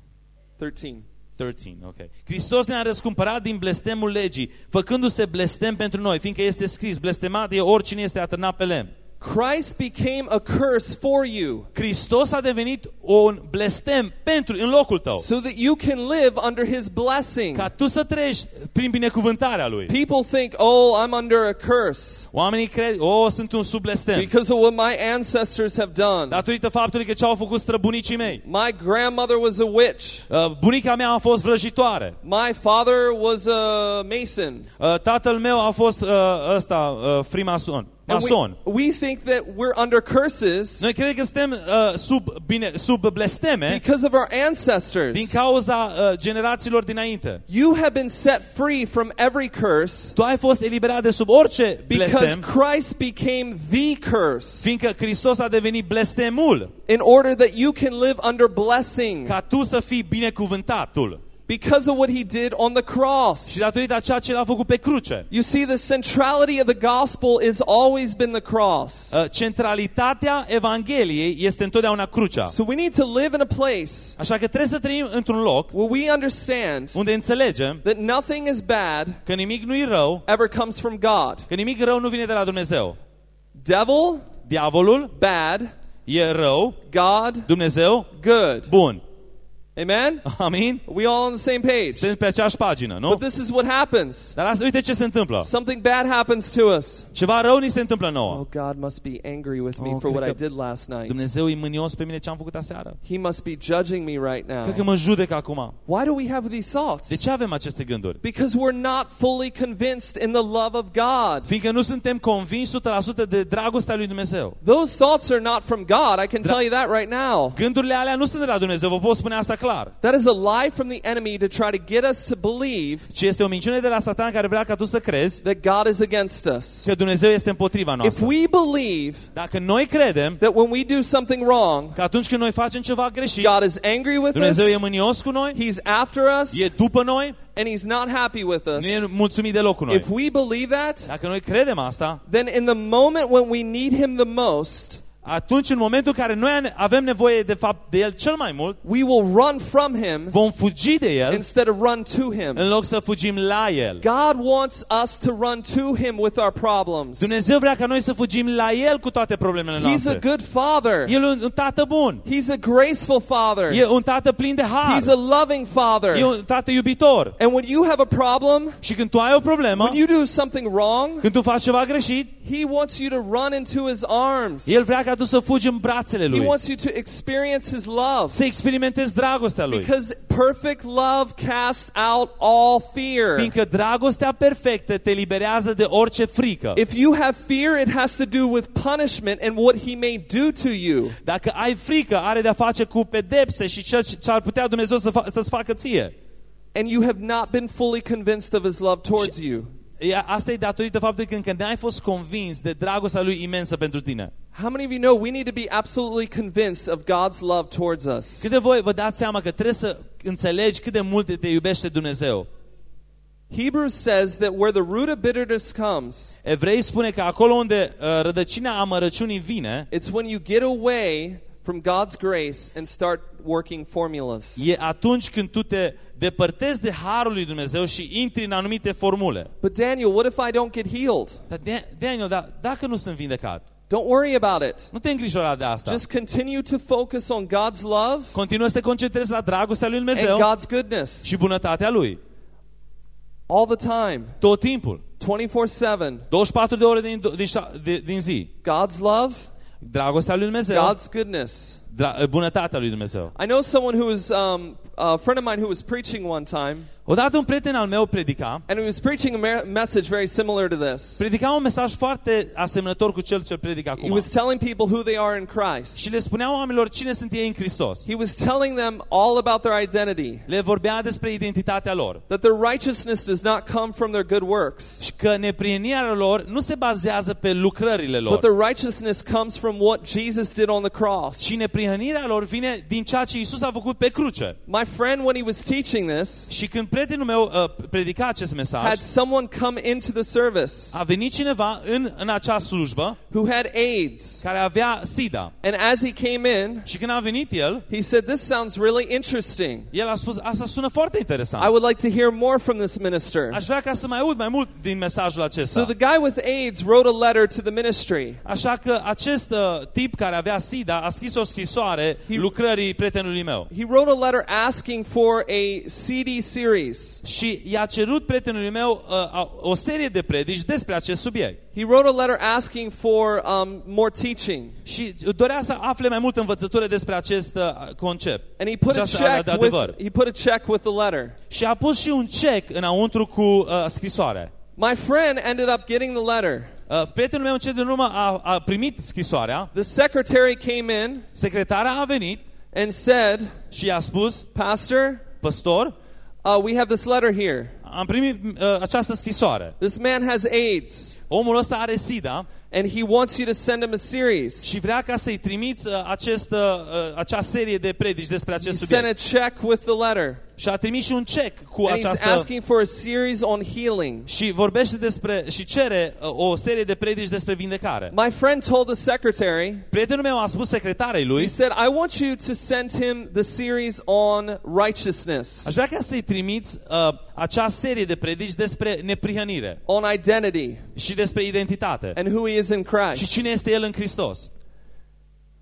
13. 13, ok. Hristos ne-a răscumpărat din blestemul legii, făcându-se blestem pentru noi, fiindcă este scris, blestemat e oricine este atârnat pe lemn. Christ became a curse for you Hristos a devenit un blestem pentru, în locul tău. so that you can live under his blessing. Ca tu să treci prin binecuvântarea Lui. People think, oh, I'm under a curse Oamenii cred, o, sunt un sub blestem. because of what my ancestors have done. Datorită faptului că ce-au făcut străbunicii mei. My grandmother was a witch. Uh, Bunica mea a fost vrăjitoare. My father was a mason. Uh, Tatăl meu a fost uh, ăsta, uh, frimason. And Mason. we, we think that we're under curses Noi credem că suntem uh, sub, bine, sub blesteme because of our din ancestors. cauza uh, generațiilor dinainte. You have been set free from every curse Tu ai fost eliberat de sub orice because blestem, Christ became the curse fiindcă Hristos a devenit blestemul, in order that you can live under blessing ca tu să fii binecuvântatul. Because of what he did on the Și cross. datorită a ceea ce l-a făcut pe cruce. You see, the centrality of the gospel has always been the cross. Uh, Centralitatea Evangheliei este întotdeauna crucea. So we need to live in a place Așa că trebuie să trăim într-un loc where we understand unde înțelegem that nothing is bad că nimic nu e rău, ever comes from God. că nimic rău nu vine de la Dumnezeu. Devil, Diavolul bad. e rău, God, Dumnezeu good. bun. Amen? Amin? We all on the same page. Suntem pe aceeași pagină, nu? But this is what happens. Dar asta, uite ce se întâmplă. Something bad happens to us. Ceva rău ni se întâmplă nouă. Oh, God must be angry with me Oh, for what I cred că did last night. Dumnezeu e mânios pe mine ce am făcut aseară. He must be judging me right Cred că now. mă judecă acum. Why do we have these De thoughts? ce avem aceste gânduri? Because we're not fully convinced in the love of God. Fiindcă nu suntem convinși 100% de dragostea lui Dumnezeu. Those thoughts are not from God. I can tell you that right now. Gândurile alea nu sunt de la Dumnezeu, vă pot spune asta clar. That is a lie from the enemy to try to get us to believe Ci este o minciună de la Satan care vrea ca tu să crezi that God is against us. că Dumnezeu este împotriva If noastră. we believe Dacă noi credem that when we do something wrong, că atunci când noi facem ceva greșit, God is angry with Dumnezeu e us, mânios cu noi, He's after us, e după noi, and He's not happy with us. nu e mulțumit deloc cu noi. If we believe that, Dacă noi credem asta, then in the moment when we need Him the most, atunci în momentul în care noi avem nevoie de fapt de El cel mai mult, we will run from Him vom fugi de El instead of run to Him. în loc să fugim la El. God wants us to run to Him with our problems. Dumnezeu vrea ca noi să fugim la El cu toate problemele He's a noastre. good Father. El e un, un tată bun. He's a graceful Father. E un tată plin de har. He's a loving E Father. un tată iubitor. And when you have a problem, Și când tu ai o problemă, when you do something wrong, când tu faci ceva greșit, He wants you to run into His arms. El vrea ca tu să fugi în brațele He wants you to experience His love. Să experimentezi dragostea Lui. Because perfect love casts out all fear. Fiindcă dragostea perfectă te liberează de orice frică. If you have fear, it has to do with punishment and what He may do to you. Dacă ai frică, are de-a face cu pedepse și ce, ce ar putea Dumnezeu să fa- să-ți facă ție. And you have not been fully convinced of His love towards you. E- Asta e datorită faptului că încă n-ai fost convins de dragostea Lui imensă pentru tine. How many of you know we need to be absolutely convinced of God's love towards us? Cât de voi vă dați seama că trebuie să înțelegi cât de mult te iubește Dumnezeu. Hebrews says that where the root of bitterness comes, Evrei spune că acolo unde uh, rădăcina amărăciunii vine, it's when you get away from God's grace and start working formulas. e atunci când tu te depărtezi de harul lui Dumnezeu și intri în anumite formule. But Daniel, what if I don't get healed? Dar Dan- Daniel, dar dacă nu sunt vindecat, Don't worry about it. nu te îngrijora de asta. Just continue to focus on God's love Continuă să te concentrezi la dragostea lui and Dumnezeu God's goodness și bunătatea lui. all the time, Tot timpul. 24/7. 24 de ore din, din, șa- de- din zi. God's love, Dragostea lui Dumnezeu, God's goodness. Bunătatea lui Dumnezeu. I know someone who was um, a friend of mine who was preaching one time, Odată un prieten al meu predica, and he was preaching a mer- message very similar to this. predica un mesaj foarte asemănător cu cel ce predic He acum. was telling people who they are in Christ. Și le spunea oamenilor cine sunt ei în Hristos. He was telling them all about their identity. Le vorbea despre identitatea lor. That their righteousness does not come from their good works, Și că neprienirea lor nu se bazează pe lucrările but lor, their righteousness comes from what Jesus did on the cross. ci neprihănirea lor vine din ceea ce Isus a făcut pe cruce. My friend, when he was teaching this, Și când prietenul meu uh, predica acest mesaj, had someone come into the service. A venit cineva în, în acea slujbă who had AIDS. care avea SIDA. And as he came in, Și când a venit el, he said, This sounds really interesting. el a spus, asta sună foarte interesant. I would like to hear more from this minister. Aș vrea ca să mai aud mai mult din mesajul acesta. So the guy with AIDS wrote a letter to the ministry. Așa că acest uh, tip care avea SIDA a scris o scrisoare lucrării prietenului meu. He wrote a letter asking for a CD series. Și i-a cerut prietenului meu uh, a- o serie de predici despre acest subiect. He wrote a letter asking for um, more teaching. Și dorea să afle mai mult învățătură despre acest uh, concept. And he put a Această check de with, adevăr. he put a check with the letter. Și a pus și un cec înăuntru cu uh, scrisoarea. My friend ended up getting the letter. Uh, prietenul meu în cel din urmă a, a primit scrisoarea, The secretary came in secretara a venit and said, și i-a spus, Pastor, păstor, uh, we have this letter here. am primit uh, această scrisoare. This man has AIDS, Omul ăsta are SIDA and he wants you to send him a series. și vrea ca să-i trimiți uh, acest, uh, uh, acea serie de predici despre He acest sent a subiect. check with the letter. Și a trimis și un cec cu And he's această... asking for a series on healing. Și vorbește despre și cere uh, o serie de predici despre vindecare. My friend told the secretary, Prietenul meu a spus secretarei he lui, said, I want you to send him the series on righteousness, aș vrea ca să-i trimiți uh, acea serie de predici despre neprihănire on identity, și despre identitate and who he is in și Christ. cine este el în Hristos.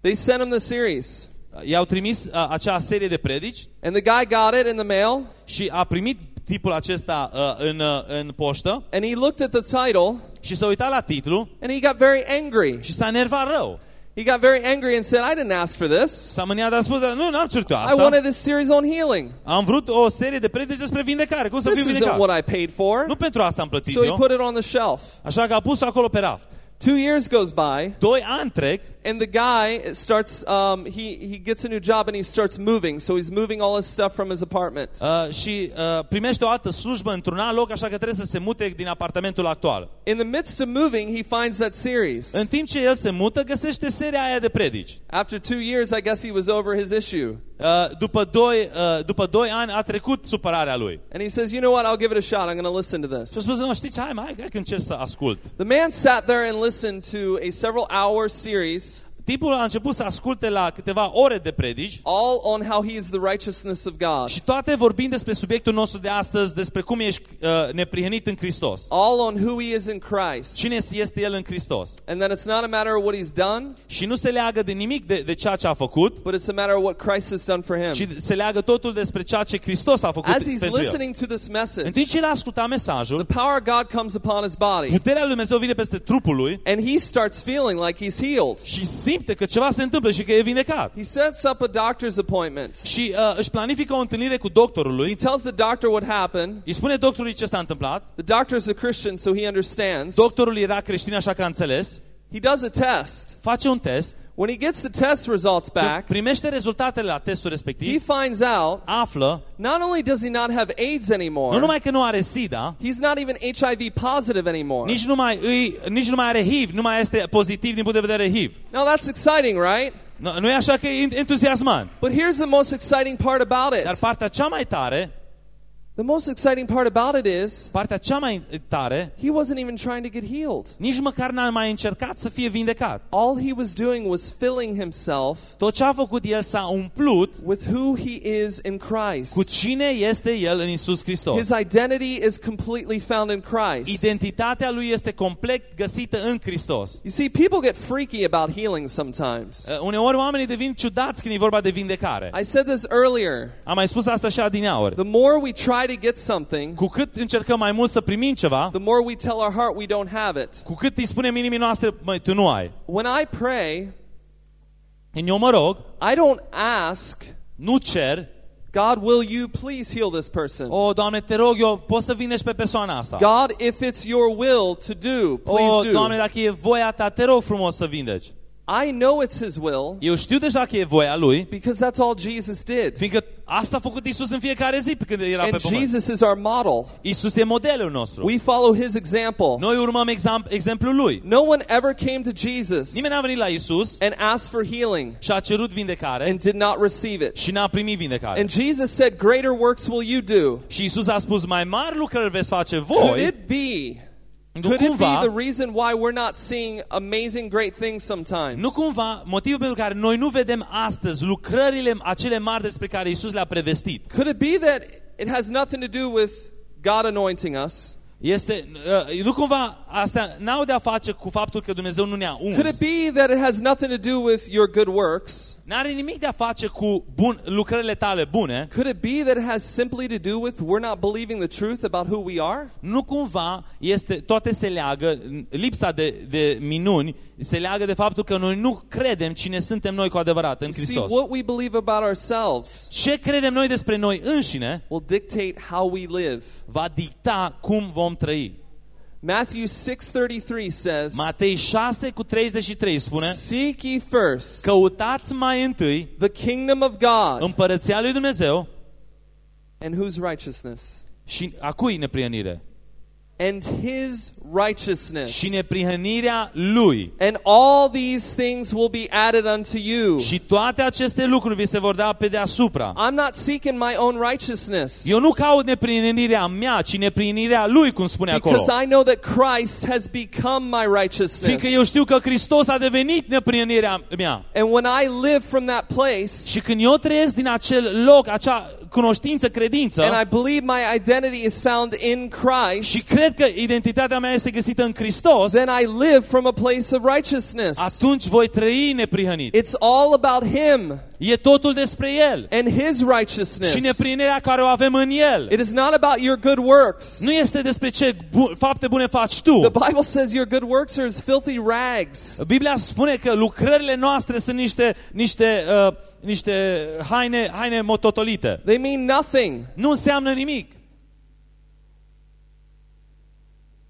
They sent him the series. I-au trimis uh, acea serie de predici And the guy got it in the mail, și a primit tipul acesta uh, în, uh, în poștă and he looked at the title, și s-a uitat la titlu and he got very angry. și s-a enervat rău. He got very angry and said, I didn't ask for this. S-a mâniat, dar a spus, "Dar nu, n-am cerut eu I wanted a series on healing. Am vrut o serie de predici despre vindecare. Cum să fiu This isn't what I paid for. Nu pentru asta am plătit So he eu. put it on the shelf. Așa că a pus-o acolo pe raft. Two years goes by, Doi ani trec and the guy starts, um, he, he gets a new job and he starts moving. So he's moving all his stuff from his apartment. uh, și uh, primește o altă slujbă într-un alt loc, așa că trebuie să se mute din apartamentul actual. In the midst of moving, he finds that series. În timp ce el se mută, găsește seria aia de predici. After two years, I guess he was over his issue. Uh, după, doi, uh, după doi ani a trecut supărarea lui. And he says, You know what? I'll give it a shot. I'm going to listen to Și a this. spus, nu, știți, hai, hai, hai că încerc să ascult. The man sat there and listened to a several hour series Tipul a început să asculte la câteva ore de predici all on how he is the righteousness of God, și toate vorbind despre subiectul nostru de astăzi, despre cum ești uh, neprihănit în Hristos. all on who he is in Christ. Cine este El în Hristos. And that it's not a matter of what he's done, Și nu se leagă de nimic de, de ceea ce a făcut, but it's a matter of what Christ has done for him. ci se leagă totul despre ceea ce Hristos a făcut As he's pentru el. listening to this În message, timp ce el asculta mesajul, the power of God comes upon his body, puterea lui Dumnezeu vine peste trupul lui and he starts feeling like he's healed. și simte că ceva se întâmplă și că e vindecat. He sets up a doctor's appointment. Și uh, își planifică o întâlnire cu doctorul He lui, tells the doctor what happened. îi spune doctorului ce s-a întâmplat, The doctor's a Christian, so he understands. doctorul era creștin așa că a înțeles, He does a test. face un test, When he gets the test results când back, primește rezultatele la testul he respectiv, finds out află not only does he not have AIDS nu anymore, numai că nu are SIDA, he's not even HIV positive anymore. nici nu mai, îi, nici nu mai are HIV, nu mai este pozitiv din punct de vedere HIV. Now that's exciting, right? Nu, nu e așa că e entuziasmant. But here's the most exciting part about Dar it. partea cea mai tare, The most exciting part about it is partea cea mai tare, he wasn't even trying to get healed. nici măcar n-a mai încercat să fie vindecat. All he was doing was filling himself Tot ce a făcut el s-a umplut with who he is in Christ. cu cine este el în Isus Hristos. His identity is completely found in Christ. Identitatea lui este complet găsită în Hristos. You see, people get freaky about healing sometimes. Uh, Uneori oamenii devin ciudați când e vorba de vindecare. I said this earlier. Am mai spus asta și adineauri. The more we try to get something, Cu cât încercăm mai mult să primim ceva, the more we tell our heart we don't have it. cu cât îi spunem inimii noastre, măi, tu nu ai. When I pray, Eu mă rog, I don't ask, nu cer, God, will you please heal this person? o, Doamne, te rog eu, poți să vindești pe persoana asta. God, if it's your will to do, O, please do. Doamne, dacă e voia ta, te rog frumos să vindeci. I know it's His will Eu știu deja că e voia lui, because that's all Jesus did. fiindcă asta a făcut Isus în fiecare zi pe când era pe And pământ. Jesus is our model. Isus e modelul nostru. We follow His example. Noi urmăm exam- exemplul lui. No one ever came to Jesus Nimeni n-a venit la Isus and asked for healing și a cerut vindecare and did not receive it. și n-a primit vindecare. And Jesus said, Greater works will you do. Și Isus a spus, mai mari lucrări veți face Could voi. it be? Nu Could it be cumva, the reason why we're not seeing amazing great things sometimes? nu cumva, motivul pentru care noi nu vedem astăzi lucrările acele mari despre care Isus le-a prevestit. Could it be that it has nothing to do with God anointing us? Este, uh, nu cumva, astea n-au de-a face cu faptul că Dumnezeu nu ne-a Could uns. it be that it has nothing to do with your good works? N-are nimic de-a face cu bun, lucrările tale bune. Could it be that it has simply to do with we're not believing the truth about who we are? Nu cumva este, toate se leagă, lipsa de, de minuni se leagă de faptul că noi nu credem cine suntem noi cu adevărat în See, Hristos. what we believe about ourselves Ce credem noi despre noi înșine will dictate how we live. va dicta cum vom trăi. Matthew 6:33 says, Matei 6 cu 33 spune "Seek ye first Căutați mai întâi the kingdom of God împărăția lui Dumnezeu and whose righteousness și a cui neprihănire? and his righteousness Și neprihănirea lui. and all these things will be added unto you." Și toate aceste lucruri vi se vor da pe deasupra. I'm not seeking my own righteousness Eu nu caut neprihănirea mea, ci neprihănirea lui, cum spune acolo. because I know that Christ has become my righteousness. Fiindcă eu știu că Hristos a devenit neprihănirea mea. And when I live from that place Și când eu trăiesc din acel loc, acea cunoștință, credință, and I believe my identity is found in Christ, și cred că identitatea mea este găsită în Hristos, then I live from a place of righteousness. atunci voi trăi neprihănit. It's all about Him E totul despre El and His și righteousness. neprihănirea care o avem în El. It is not about your good works. Nu este despre ce bu- fapte bune faci tu. The Bible says your good works are as filthy rags. Biblia spune că lucrările noastre sunt niște, niște, uh, niște haine, haine mototolite. They mean nothing. Nu înseamnă nimic.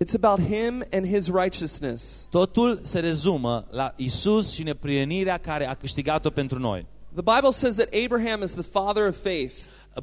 It's about Him and His righteousness. Totul se rezumă la Isus și neprienirea care a câștigat-o pentru noi. The Bible says that Abraham is the father of faith.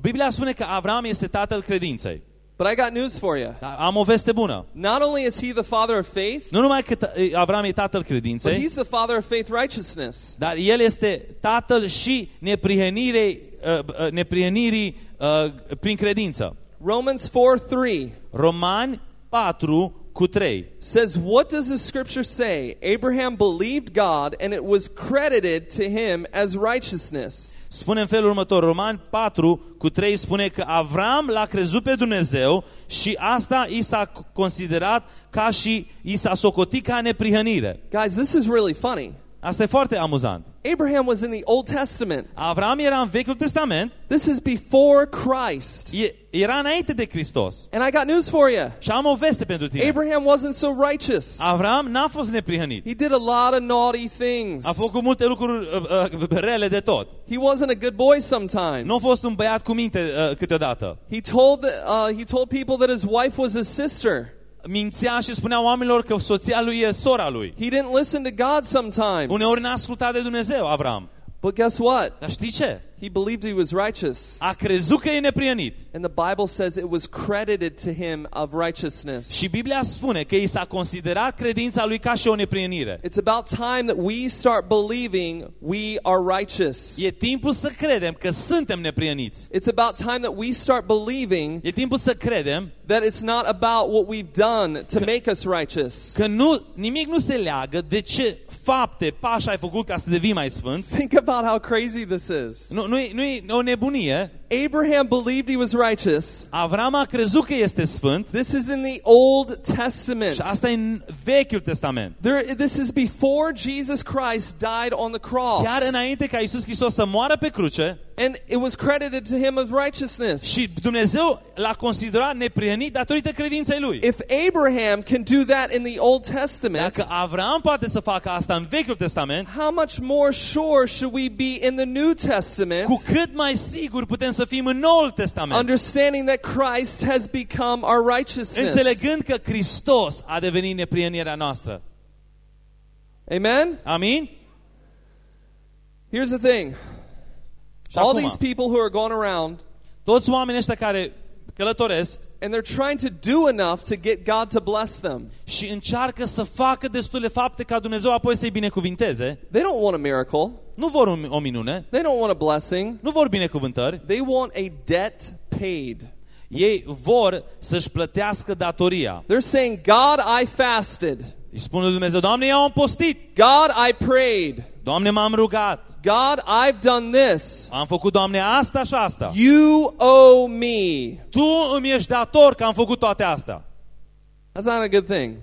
Biblia spune că Avram este tatăl credinței. But I got news for you. Dar am o veste bună. Not only is he the father of faith, Nu numai că t- Avram e tatăl but credinței, he's the father of faith righteousness. dar el este tatăl și neprihănirei, uh, uh, neprihănirii uh, prin credință. Romans 4 3 Romani 4 cu 3. says, What does the scripture say? Abraham believed God and it was credited to him as righteousness. Spune în felul următor, Romani 4 cu 3 spune că Avram l-a crezut pe Dumnezeu și asta i s-a considerat ca și i s-a socotit ca neprihănire. Guys, this is really funny. Asta e foarte amuzant. Abraham was in the Old Testament. Avram era în Vechiul Testament, This is before Christ. e, era înainte de Hristos. And I got news for you. Și am o veste pentru tine. Abraham wasn't so righteous. Avram n-a fost neprihănit. He did a lot of naughty things. A făcut multe lucruri uh, uh, rele de tot. He wasn't a good boy sometimes. Nu a fost un băiat cu minte uh, câteodată. He told the, uh, he told people that his wife was his sister. Mințea și spunea oamenilor că soția lui e sora lui. He didn't listen to God sometimes. Uneori n-a ascultat de Dumnezeu, Avram. But guess what? Dar știi ce? He believed he was righteous. A crezut că e neprihănit. And the Bible says it was credited to him of righteousness. Și Biblia spune că i s-a considerat credința lui ca și o neprihănire. It's about time that we start believing we are righteous. E timpul să credem că suntem neprihăniți. It's about time that we start believing E timpul să credem that it's not about what we've done to make us righteous. că nu, nimic nu se leagă de ce fapte, pași ai făcut ca să devii mai sfânt. Think about how crazy this is. Nu, nu, e, nu e o nebunie. Abraham believed he was righteous. Avram a crezut că este sfânt This is in the Old Testament. și asta e în Vechiul Testament. There, this is before Jesus Christ died on the cross. Chiar înainte ca Isus Hristos să moară pe cruce And it was credited to him of righteousness. și Dumnezeu l-a considerat neprihănit datorită credinței lui. If Abraham can do that in the Old Testament, Dacă Avram poate să facă asta în Vechiul Testament, how much more sure should we be in the New Testament, cu cât mai sigur putem să fim în Noul Testament. understanding that Christ has become our righteousness? Înțelegând că Hristos a devenit neprihănirea noastră. Amen? Amin? Here's the thing. Și All acum, these people who are going around toți oamenii ăștia care călătoresc and they're trying to do enough to get God to bless them. și încearcă să facă destule fapte ca Dumnezeu apoi să-i binecuvinteze, They don't want a miracle. Nu vor o minune, They don't want a blessing. nu vor binecuvântări, They want a debt paid. ei vor să-și plătească datoria. They're saying, God, I fasted. Îi spune Dumnezeu, Doamne, eu am postit, God, I prayed. Doamne, m-am rugat, God, I've done this. am făcut, Doamne, asta și asta. You owe me. Tu îmi ești dator că am făcut toate astea. That's not a good thing.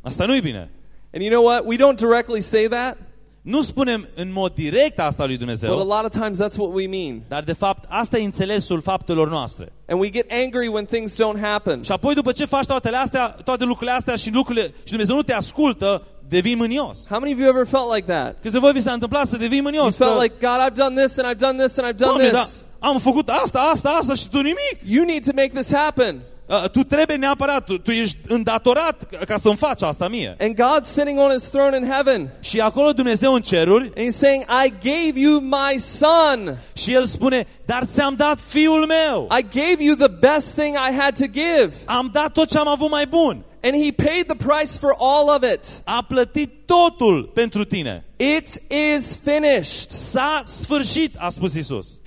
Asta nu-i bine. And you know what? We don't directly say that, Nu spunem în mod direct asta lui but a Dumnezeu, lot of times that's what we mean. dar de fapt asta e înțelesul faptelor noastre. And we get angry when things don't happen. Și apoi după ce faci toate astea, toate lucrurile astea și lucrurile și Dumnezeu nu te ascultă, devii mânios. How many of you ever felt like that? Câți de voi vi s-a întâmplat să devii You mânios? felt Că, like, God, I've done this and I've done this and I've done Doamne, da, this. am făcut asta, asta, asta și tu nimic. You need to make this happen. Uh, tu trebuie neapărat, tu, tu ești îndatorat ca, ca să-mi faci asta mie. And God's sitting on his throne in heaven. Și acolo Dumnezeu în ceruri And he's saying, I gave you my son. și El spune, dar ți-am dat fiul meu. I gave you the best thing I had to give. Am dat tot ce am avut mai bun. And he paid the price for all of it. A plătit totul pentru tine. It is finished. S-a sfârșit, a spus Isus.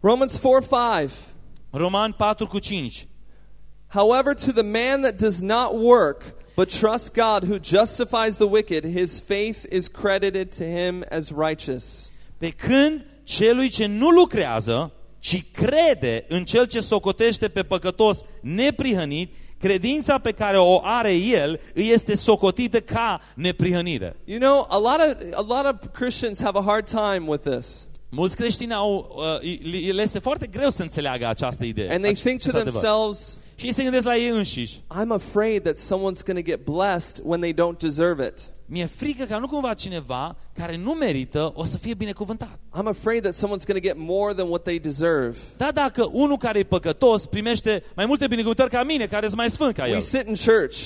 Romans 4 5. Roman 4 cu 5. However, to the man that does not work, but trusts God who justifies the wicked, his faith is credited to him as righteous. Pe când celui ce nu lucrează, ci crede în cel ce socotește pe păcătos neprihănit, credința pe care o are el îi este socotită ca neprihănire. You know, a lot of a lot of Christians have a hard time with this. Mulți creștini au, uh, li- le este foarte greu să înțeleagă această idee. And they ace- think to acest adevăr. themselves, Și ei se gândesc la ei înșiși. I'm afraid that someone's going to get blessed when they don't deserve it. Mi-e frică ca nu cumva cineva care nu merită o să fie binecuvântat. I'm afraid that someone's going to get more than what they deserve. Da, dacă unul care e păcătos primește mai multe binecuvântări ca mine, care sunt mai sfânt ca We el. sit in church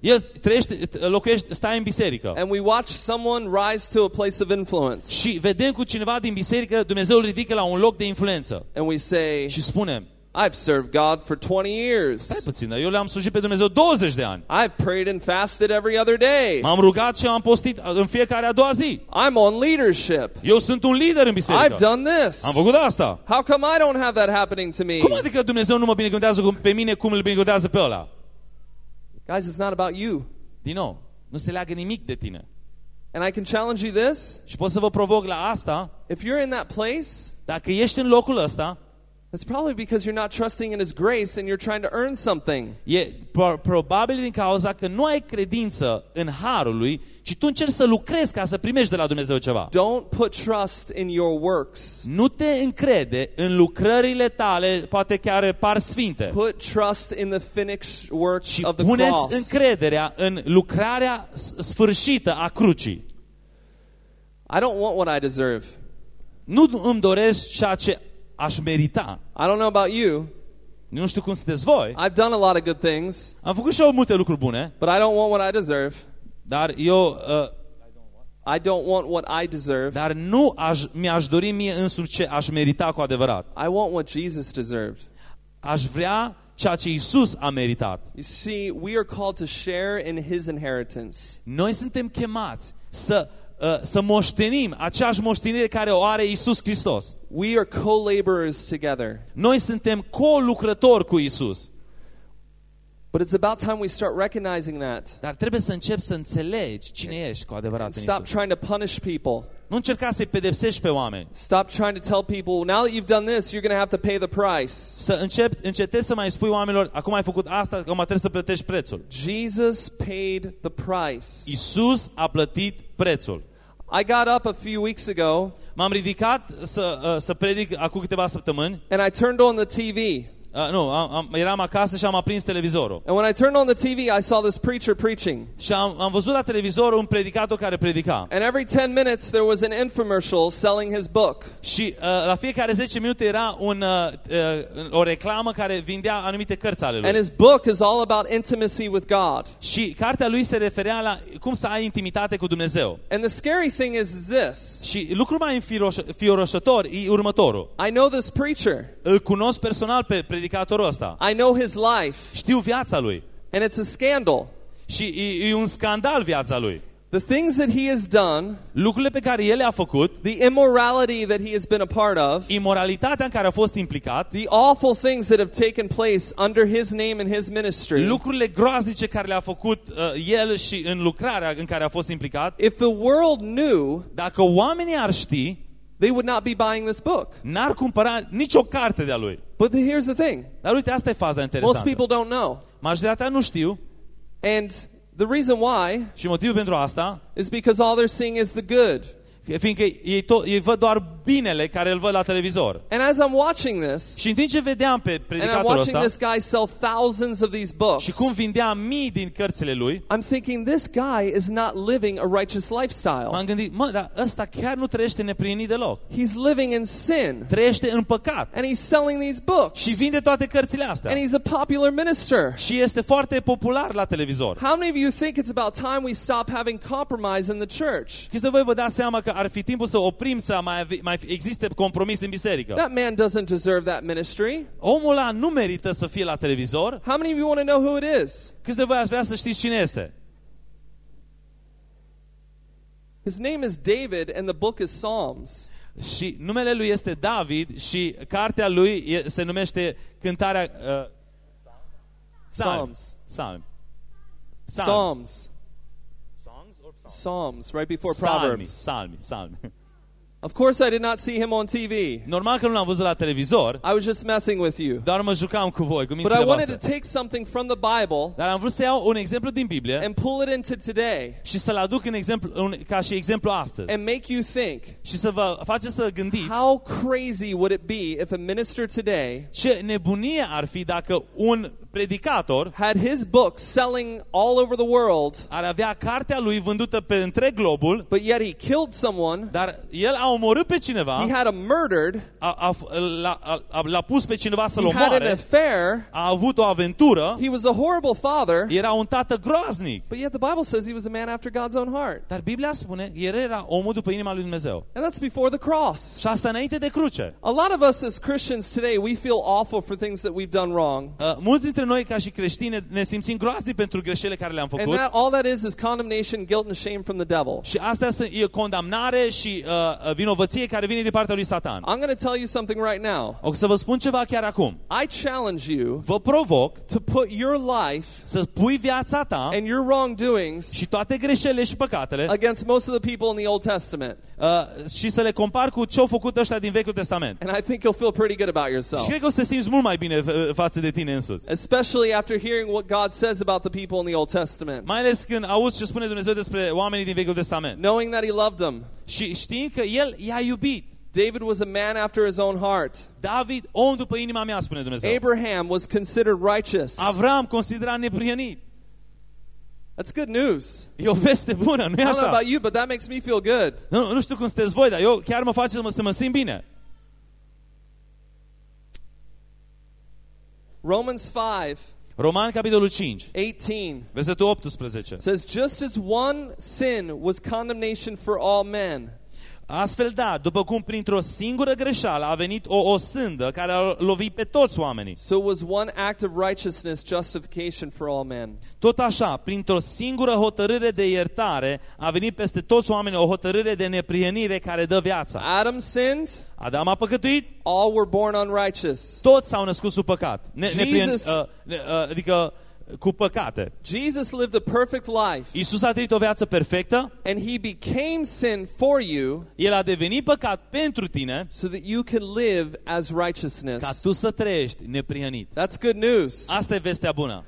El trăiește, locuiește, stai în biserică. and we watch someone rise to a place of influence. Și vedem cu cineva din biserică, Dumnezeu îl ridică la un loc de influență. And we say, Și spunem, I've served God for 20 stai years. puțin, dar eu le-am slujit pe Dumnezeu 20 de ani. I've prayed and fasted every other day. M-am rugat și am postit în fiecare a doua zi. I'm on leadership. Eu sunt un lider în I've biserică. done this. Am făcut asta. How come I don't have that happening to me? Cum adică Dumnezeu nu mă binecuvântează cum- pe mine cum îl binecuvântează pe ăla? Guys, it's not about you. Din nou, nu se leagă nimic de tine. And I can challenge you this. Și pot să vă provoc la asta, If you're in that place, dacă ești în locul ăsta, it's probably because you're not trusting in His grace and you're trying to earn something. e pro- probabil din cauza că nu ai credință în harul lui, ci tu încerci să lucrezi ca să primești de la Dumnezeu ceva. Don't put trust in your works. Nu te încrede în lucrările tale, poate chiar par sfinte. Put trust in the finished works Și of the puneți cross. încrederea în lucrarea s- sfârșită a crucii. I don't want what I deserve. Nu îmi doresc ceea ce aș merita. I don't know about you. Nu știu cum sunteți voi. I've done a lot of good things, Am făcut și eu multe lucruri bune, but I don't want what I deserve. dar eu uh, I don't want what I deserve. dar nu aș, mi-aș dori mie însumi ce aș merita cu adevărat. I want what Jesus deserved. Aș vrea ceea ce Isus a meritat. You see, we are called to share in his inheritance. Noi suntem chemați să uh, să moștenim aceeași moștenire care o are Isus Hristos. We are co-laborers together. Noi suntem co-lucrători cu Isus. But it's about time we start recognizing that. Dar trebuie să începi să înțelegi cine ești cu adevărat în Stop Isus. trying to punish people. Nu încerca să-i pedepsești pe oameni. Stop trying to tell people, now that you've done this, you're going to have to pay the price. Să începi, încetezi să mai spui oamenilor, acum ai făcut asta, acum trebuie să plătești prețul. Jesus paid the price. Isus a plătit prețul. I got up a few weeks ago M-am ridicat să, uh, să predic acum câteva săptămâni and I turned on the TV Uh, nu, am, am, eram acasă și am aprins televizorul. And when I turned on the TV, I saw this preacher preaching. Și am, am văzut la televizor un predicator care predica. And every 10 minutes, there was an infomercial selling his book. Și uh, la fiecare 10 minute era un, uh, uh, o reclamă care vindea anumite cărți ale lui. And his book is all about intimacy with God. Și cartea lui se referea la cum să ai intimitate cu Dumnezeu. And the scary thing is this Și lucrul mai înfiorășător e următorul. I know this preacher, Îl cunosc personal pe predicatorul ăsta. I know his life, Știu viața lui. and it's a scandal. Și e, e un scandal viața lui. The things that he has done, Lucrurile pe care el le-a făcut, the immorality that he has been a part of, imoralitatea în care a fost implicat, the awful things that have taken place under his name and his ministry. lucrurile groaznice care le-a făcut uh, el și în lucrarea în care a fost implicat, If the world knew, dacă oamenii ar ști, they would not be buying this book. n-ar cumpăra nicio carte de-a lui. But the, here's the thing Dar uite, asta e faza most interesantă. people don't know. Majoritatea nu știu And the reason why și motivul pentru asta is because all they're seeing is the good. Fiindcă ei, tot, ei văd doar binele care îl văd la televizor. And as I'm watching this, Și în timp ce vedeam pe and I'm predicatorul watching ăsta this guy sell thousands of these și books, cum vindea mii din cărțile lui, I'm thinking this guy is not living a righteous lifestyle. m-am gândit, mă, dar ăsta chiar nu trăiește neprienit deloc. He's living in sin. Trăiește în păcat And he's selling these books. și vinde toate cărțile astea. And he's a popular minister. Și este foarte popular la televizor. How many of you think it's about time we stop having compromise in the church? Și să voi vă dați seama că ar fi timpul să oprim să mai, ave- mai existe compromis în biserică. That man doesn't deserve that ministry. Omul ăla nu merită să fie la televizor. How many of you want to know who it is? Câți de voi ați vrea să știți cine este? His name is David, and the book is Psalms. Și numele lui este David și cartea lui e- se numește Cântarea... Uh, Psalms. Psalm. Psalms. Songs or psalms? Psalms, right before Salmi, Proverbs. salmi, salmi. Of course, I did not see him on TV. Normal că nu l-am văzut la televizor, I was just messing with you. doar mă jucam cu voi, cu But mințile I wanted voastre. to take something from the Bible Dar am vrut să iau un exemplu din Biblie and pull it into today și să-l aduc în exemplu, un, ca și exemplu astăzi. and make you think Și să vă face să gândiți how crazy would it be if a minister today ce nebunie ar fi dacă un predicator had his book selling all over the world, ar avea cartea lui vândută pe întreg globul, but yet he killed someone, dar el a omorât pe cineva, he had a murdered, a, a, l-a, a, a, l-a pus pe cineva să-l he had an omoare, affair, a avut o aventură, he was a horrible father, era un tată groaznic. but yet the Bible says he was a man after God's own heart. Dar Biblia spune, el era omul după inima lui Dumnezeu. And that's before the cross. Și asta înainte de cruce. A lot of us as Christians today, we feel awful for things that we've done wrong. Uh, mulți dintre noi ca și creștini ne, ne simțim groaznic pentru greșelile care le-am And făcut. that all that is is condemnation, guilt, and shame from the devil. Și asta sunt- e condamnare și uh, vinovăție care vine din partea lui Satan. I'm going to tell you something right now. O să vă spun ceva chiar acum. I challenge you Vă provoc to put your life să pui viața ta and your wrongdoings și toate greșelile și păcatele against most of the people in the Old Testament. uh, și să le compar cu ce au făcut ăștia din Vechiul Testament. And I think you'll feel pretty good about Și yourself. cred că o să te simți mult mai bine uh, față de tine însuți. Especially after hearing what God says about the people in the Old Testament. Mai ales când auzi ce spune Dumnezeu despre oamenii din Vechiul Testament. Knowing that He loved them. Și știind că El i-a iubit. David was a man after his own heart. David, om după inima mea, spune Dumnezeu. Abraham was considered righteous. Avram considera neprihănit. That's good news. E o veste bună, nu I e don't know așa? about you, but that makes me feel good. Nu, nu știu cum sunteți voi, dar eu chiar mă face să mă, să mă simt bine. Romans 5, Roman, capitolul 5, 18 versetul 18. says, Just as one sin was condemnation for all men, Astfel, da, după cum printr-o singură greșeală a venit o osândă care a lovit pe toți oamenii. so was one act of righteousness justification for all men. Tot așa, printr-o singură hotărâre de iertare a venit peste toți oamenii o hotărâre de neprienire care dă viața. Adam sinned, Adam a păcătuit, all were born unrighteous. toți s-au născut sub păcat. Ne, neprien, Jesus- uh, ne, uh, adică cu păcate. Jesus lived a perfect life, Isus a trăit o viață perfectă, and he became sin for you El a devenit păcat pentru tine so that you can live as ca righteousness. tu să trăiești neprihănit. That's good news. Asta e vestea bună.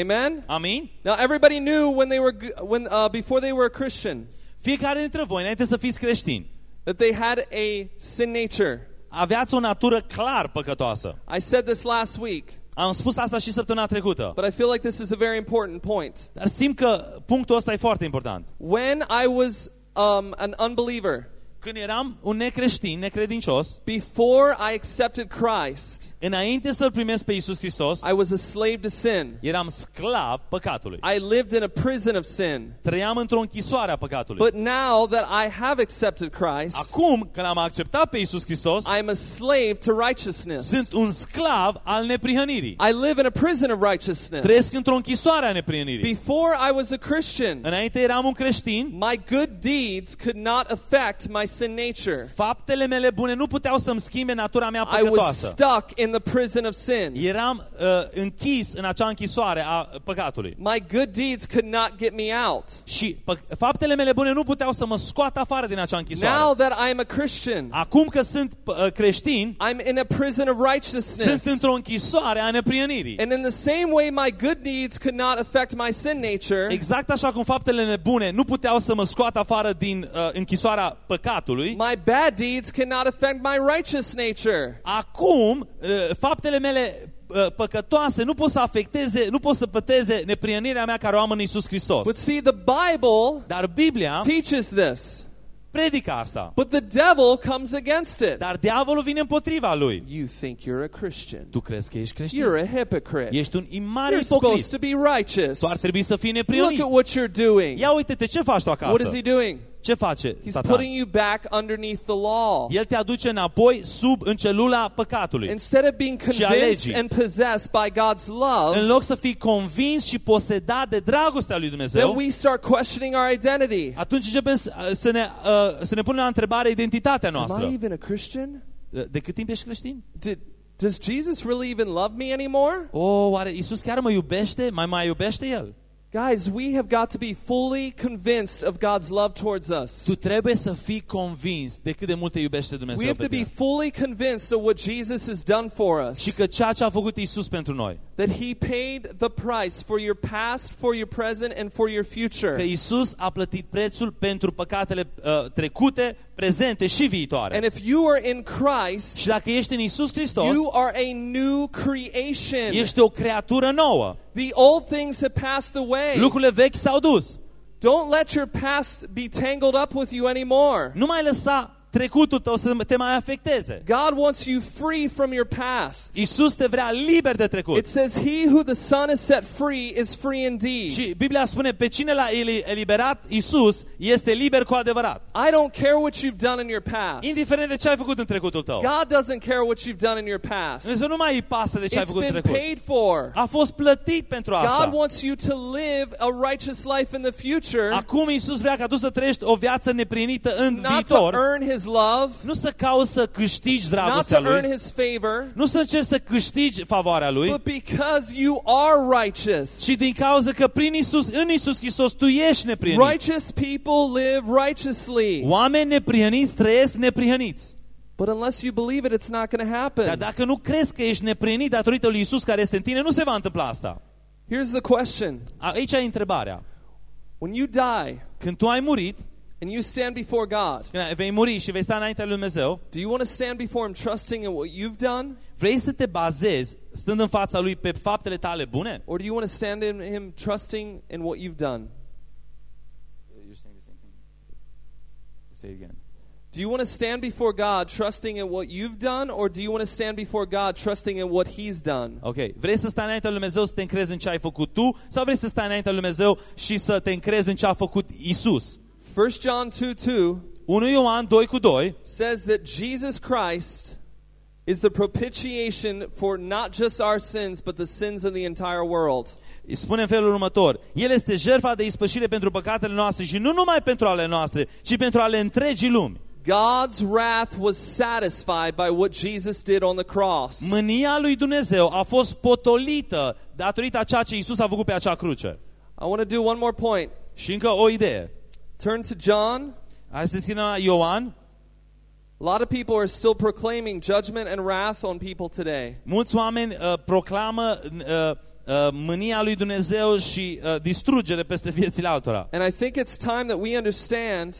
Amen. Amin? Now everybody knew when they were g- when uh, before they were a Christian Fiecare dintre voi, înainte să fiți creștini, that they had a sin nature. aveați o natură clar păcătoasă. I said this last week, Am spus asta și săptămâna trecută. but I feel like this is a very important point. Dar simt că punctul ăsta e foarte important. When I was um, an unbeliever, Când eram un necreștin, necredincios, before I accepted Christ, înainte să-L primesc pe Iisus Hristos, I was a slave to sin. eram sclav păcatului. I lived in a prison of sin. Trăiam într-o închisoare a păcatului. But now that I have accepted Christ, Acum, când am acceptat pe Iisus Hristos, I'm a slave to righteousness. sunt un sclav al neprihănirii. I live in a prison of righteousness. Trăiesc într-o închisoare a neprihănirii. Before I was a Christian, Înainte eram un creștin, my good deeds could not affect my sin nature. faptele mele bune nu puteau să-mi schimbe natura mea I was păcătoasă. stuck in the prison of sin. Eram uh, închis în acea închisoare a păcatului. My good deeds could not get me out. Și pă- faptele mele bune nu puteau să mă scoată afară din acea închisoare. Now that I'm a Christian, Acum că sunt uh, creștin, I'm in a prison of sunt righteousness. într-o închisoare a neprienirii. And in the same way, my good deeds could not affect my sin nature. Exact așa cum faptele mele bune nu puteau să mă scoată afară din uh, închisoarea păcatului, My bad deeds cannot affect my righteous nature. acum uh, faptele mele uh, păcătoase nu pot să afecteze, nu pot să păteze neprienirea mea care o am în Isus Hristos. But see, the Bible Dar Biblia teaches this. predică asta. But the devil comes against it. Dar diavolul vine împotriva lui. You think you're a Christian. Tu crezi că ești creștin? You're a hypocrite. Ești un mare You're supposed ipocrit. to be righteous. Tu ar trebui să fii Look neprionit. at what you're doing. Ia uite-te, ce faci tu What acasă? is he doing? Ce face He's Satan? putting you back underneath the law. El te aduce înapoi sub în celula păcatului. Instead of being Și a convinced legii. and possessed by God's În love, loc să fii convins și posedat de dragostea lui then Dumnezeu, we start questioning our identity. atunci începem să să ne, uh, să ne punem la întrebare identitatea Am noastră. I even a Christian? De cât timp ești creștin? Did, does Jesus really even love me anymore? O, oare Iisus chiar mă iubește? Mai mai iubește El? Guys, we have got to be fully convinced of God's love towards us. Tu trebuie să fii convins de cât de mult te iubește We Dumnezeu have pe to be tine. fully convinced of what Jesus has done for Și us. că ceea ce a făcut Iisus pentru noi, That he paid the price for your past, for your present, and for your că future. Iisus a plătit prețul pentru păcatele uh, trecute, prezente și viitoare. And if you are in Christ, Și dacă ești în Iisus Hristos, you are a new creation. ești o creatură nouă. The old things have passed away. Lucrurile vechi s-au dus. Don't let your past be tangled up with you anymore. Nu mai lăsa trecutul tău să te mai afecteze. God wants you free from your past. Iisus te vrea liber de trecut. It says, He who the Son has set free is free indeed. Și Biblia spune, pe cine l-a eli- eliberat Iisus este liber cu adevărat. I don't care what you've done in your past. Indiferent de ce ai făcut în trecutul tău. God doesn't care what you've done in your past. Dumnezeu nu mai îi pasă de ce ai It's făcut în been trecut. paid for. A fost plătit pentru God asta. wants you to live a righteous life in the future, Acum Iisus vrea ca tu să trăiești o viață neprinită în not to viitor. earn His love, Nu să cauți să câștigi not dragostea to earn Lui. His favor, Nu să încerci să câștigi favoarea Lui. but because you are righteous. Și din cauza că prin Isus, în Isus Hristos, tu ești neprihănit. Righteous people live righteously. Oameni neprihăniți trăiesc neprihăniți. But unless you believe it, it's not going to Dar happen. dacă nu crezi că ești neprihănit datorită lui Isus care este în tine, nu se va întâmpla asta. Here's the question Aici e întrebarea. When you die Când tu ai murit, and you stand before God, vei muri și vei sta înaintea lui Dumnezeu, do you want to stand before Him trusting in what you've done? vrei să te bazezi, stând în fața lui, pe faptele tale bune? Or do you want to stand in Him trusting in what you've done? You're saying the same thing. Say it again. Do you want to stand before God trusting in what you've done, or do you want to stand before God trusting in what He's done? Ok. Vrei să stai înaintea lui Dumnezeu să te încrezi în ce ai făcut tu sau vrei să stai înaintea lui Dumnezeu și să te încrezi în ce a făcut Isus? 1 John 2 2 1 Ioan 2 cu 2 says that Jesus Christ is the propitiation for not just our sins, but the sins of the entire world. îi spune în felul următor. El este jertfa de ispășire pentru păcatele noastre și nu numai pentru ale noastre, ci pentru ale întregii lumi. God's wrath was satisfied by what Jesus did on the cross. Mânia lui Dumnezeu a fost potolită datorită a ceea ce Isus a făcut pe acea cruce. I want to do one more point. Și încă o idee. Turn to John. Hai să deschidem la Ioan. A lot of people are still proclaiming judgment and wrath on people today. Mulți oameni uh, proclamă uh, uh, mânia lui Dumnezeu și uh, distrugere peste viețile altora. And I think it's time that we understand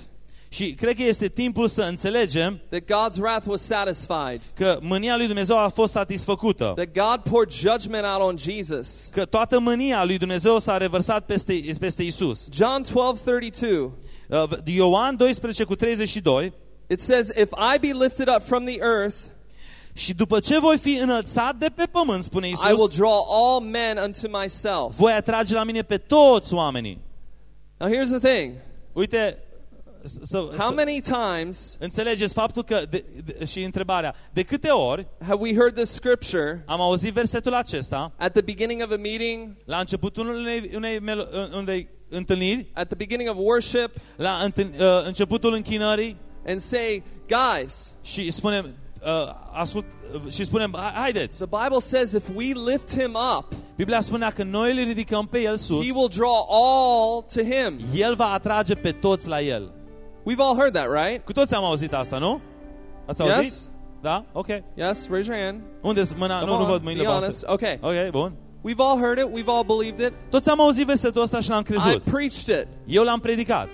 Și cred că este timpul să înțelegem that God's wrath was satisfied, că mânia lui Dumnezeu a fost satisfăcută. that God poured judgment out on Jesus. Că toată mânia lui Dumnezeu s-a revărsat peste, peste Isus. John 12:32 Uh, Ioan 12 cu 32 it says, "If I be lifted up from the earth, Și după ce voi fi înălțat de pe pământ, spune I will Isus, draw all men unto myself." voi atrage la mine pe toți oamenii. Now here's the thing. Uite, să, să, How să many times înțelegeți faptul că, de, de, și întrebarea, de câte ori have we heard this scripture am auzit versetul acesta at the beginning of a meeting, la începutul unei, unei, melo- unei întâlniri, at the beginning of worship, la întâln, uh, începutul închinării and say, "Guys, și spunem, uh, ascult, uh, și spunem, "Hai- haideți, the Bible says if we lift him up, Biblia spune că noi îl ridicăm pe el sus, he will draw all to him." el va atrage pe toți la el. We've all heard that, right? Cu toți am auzit asta, nu? Ați auzit? Yes? Da? Ok. Yes, raise your hand. Unde mâna? Come Nu, nu on, văd mâinile be honest. voastre. Okay. Ok, bun. We've all heard it, we've all believed it. Toți am auzit versetul ăsta și l-am I crezut. preached it. Eu l-am predicat.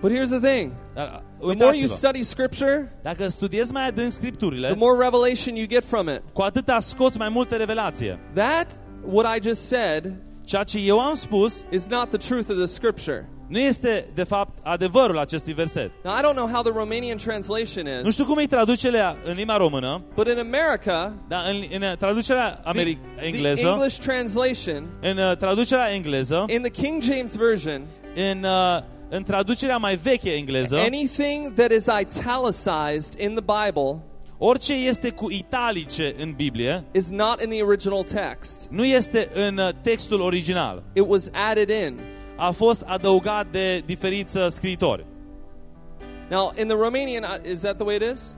But here's the thing. Dar, The more you uitați-vă, study scripture, dacă studiezi mai adânc the scripturile, more revelation you get from it. cu atâta scoți mai multe revelație. That what I just said Ceea ce eu am spus is not the truth of the scripture. nu este, de fapt, adevărul acestui verset. Now I don't know how the Romanian translation Nu is, știu cum e traducerea în limba română, but in America, dar în, în traducerea the, americ- the engleză, English translation în uh, traducerea engleză, in the King James version, în, uh, în traducerea mai veche engleză, anything that is italicized in the Bible orice este cu italice în Biblie, is not in the original text. nu este în uh, textul original. It was added in. A fost adăugat de diferiți uh, scriitori. Now, in the Romanian, uh, is that the way it is?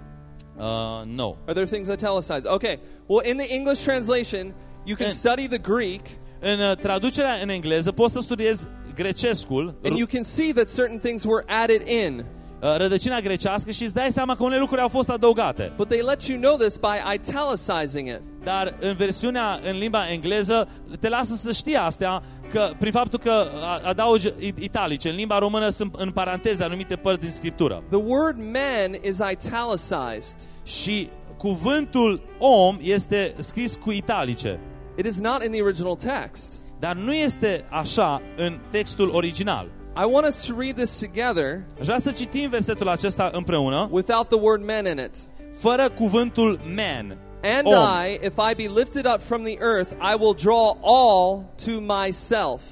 Uh, no. Are there things italicized? Okay. Well, in the English translation, you can And- study the Greek În uh, traducerea în engleză poți să studiezi grecescul, and you can see that certain things were added in. Uh, rădăcina grecească și îți dai seama că unele lucruri au fost adăugate. But they let you know this by italicizing it. Dar în versiunea în limba engleză te lasă să știi astea că prin faptul că a- adaugi it- italice, în limba română sunt în paranteze anumite părți din scriptură. The word man is italicized. Și cuvântul om este scris cu italice. It is not in the original text. Dar nu este așa în textul original. I want us to read this together Aș vrea să citim versetul acesta împreună, without the word man in it. fără cuvântul man. And Om. I, if I be lifted up from the earth, I will draw all to myself.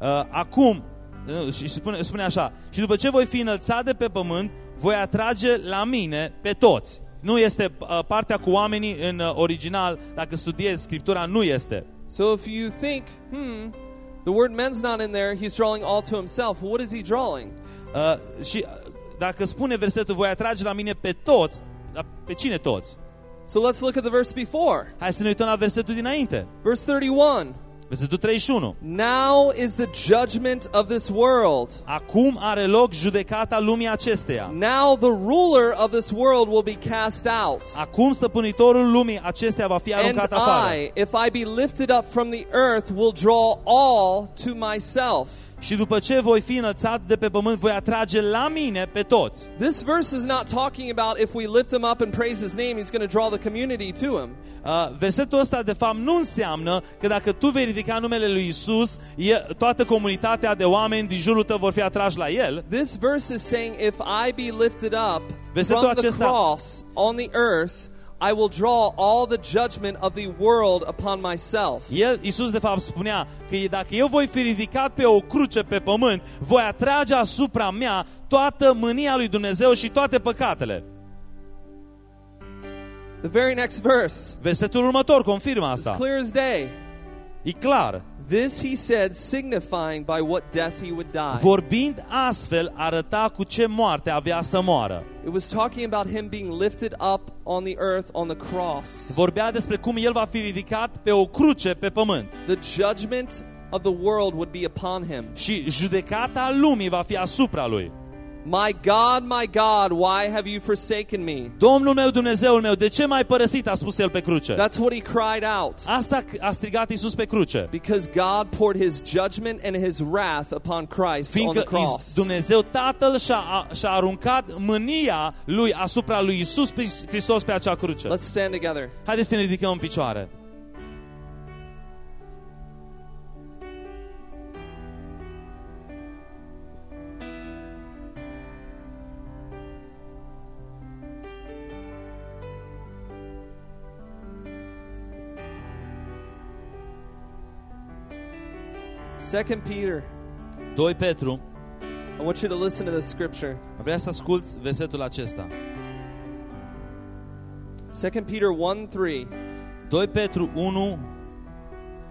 Uh, acum, uh, și spune, spune așa, și după ce voi fi înălțat de pe pământ, voi atrage la mine pe toți. Nu este uh, partea cu oamenii în uh, original, dacă studiezi Scriptura, nu este. So if you think, hmm, the word man's not in there, he's drawing all to himself. What is he drawing? Uh, și uh, dacă spune versetul, voi atrage la mine pe toți, dar pe cine toți? So let's look at the verse before. Hai să ne uităm la versetul dinainte. Verse 31. Versetul 31. Now is the judgment of this world. Acum are loc judecata lumii acesteia. Now the ruler of this world will be cast out. Acum stăpânitorul lumii acesteia va fi And aruncat afară. I, if I be lifted up from the earth, will draw all to myself. Și după ce voi fi înălțat de pe pământ, voi atrage la mine pe toți. This verse is not talking about if we lift him up and praise his name, he's going to draw the community to him. Uh, versetul ăsta, de fapt, nu înseamnă că dacă tu vei ridica numele lui Isus, e, toată comunitatea de oameni din jurul tău vor fi atrași la el. This verse is saying, if I be lifted up Versetul from the acesta- cross on the earth, I will draw all the judgment of the world upon myself. El, Isus, de fapt, spunea că e- dacă eu voi fi ridicat pe o cruce pe pământ, voi atrage asupra mea toată mânia lui Dumnezeu și toate păcatele. The very next verse Versetul următor confirmă is asta. clear as day. E clar. This he said, signifying by what death he would die. Vorbind astfel, arăta cu ce moarte avea să moară. It was talking about him being lifted up on the earth on the cross. Vorbea despre cum el va fi ridicat pe o cruce pe pământ. The judgment of the world would be upon him. Și judecata lumii va fi asupra lui. My God, my God, why have you forsaken me? Domnul meu, Dumnezeul meu, de ce m-ai părăsit? A spus el pe cruce. That's what he cried out. Asta a strigat Isus pe cruce. Because God poured his judgment and his wrath upon Christ on Fiindcă the cross. Dumnezeu Tatăl și-a, a- și-a aruncat mânia lui asupra lui Isus Hristos pe acea cruce. Let's stand together. Haideți să ne ridicăm în picioare. Second Peter. 2 Petru, I want you to listen to this scripture. vrea să asculți versetul acesta. Second Peter 1 3. 2 Petru 1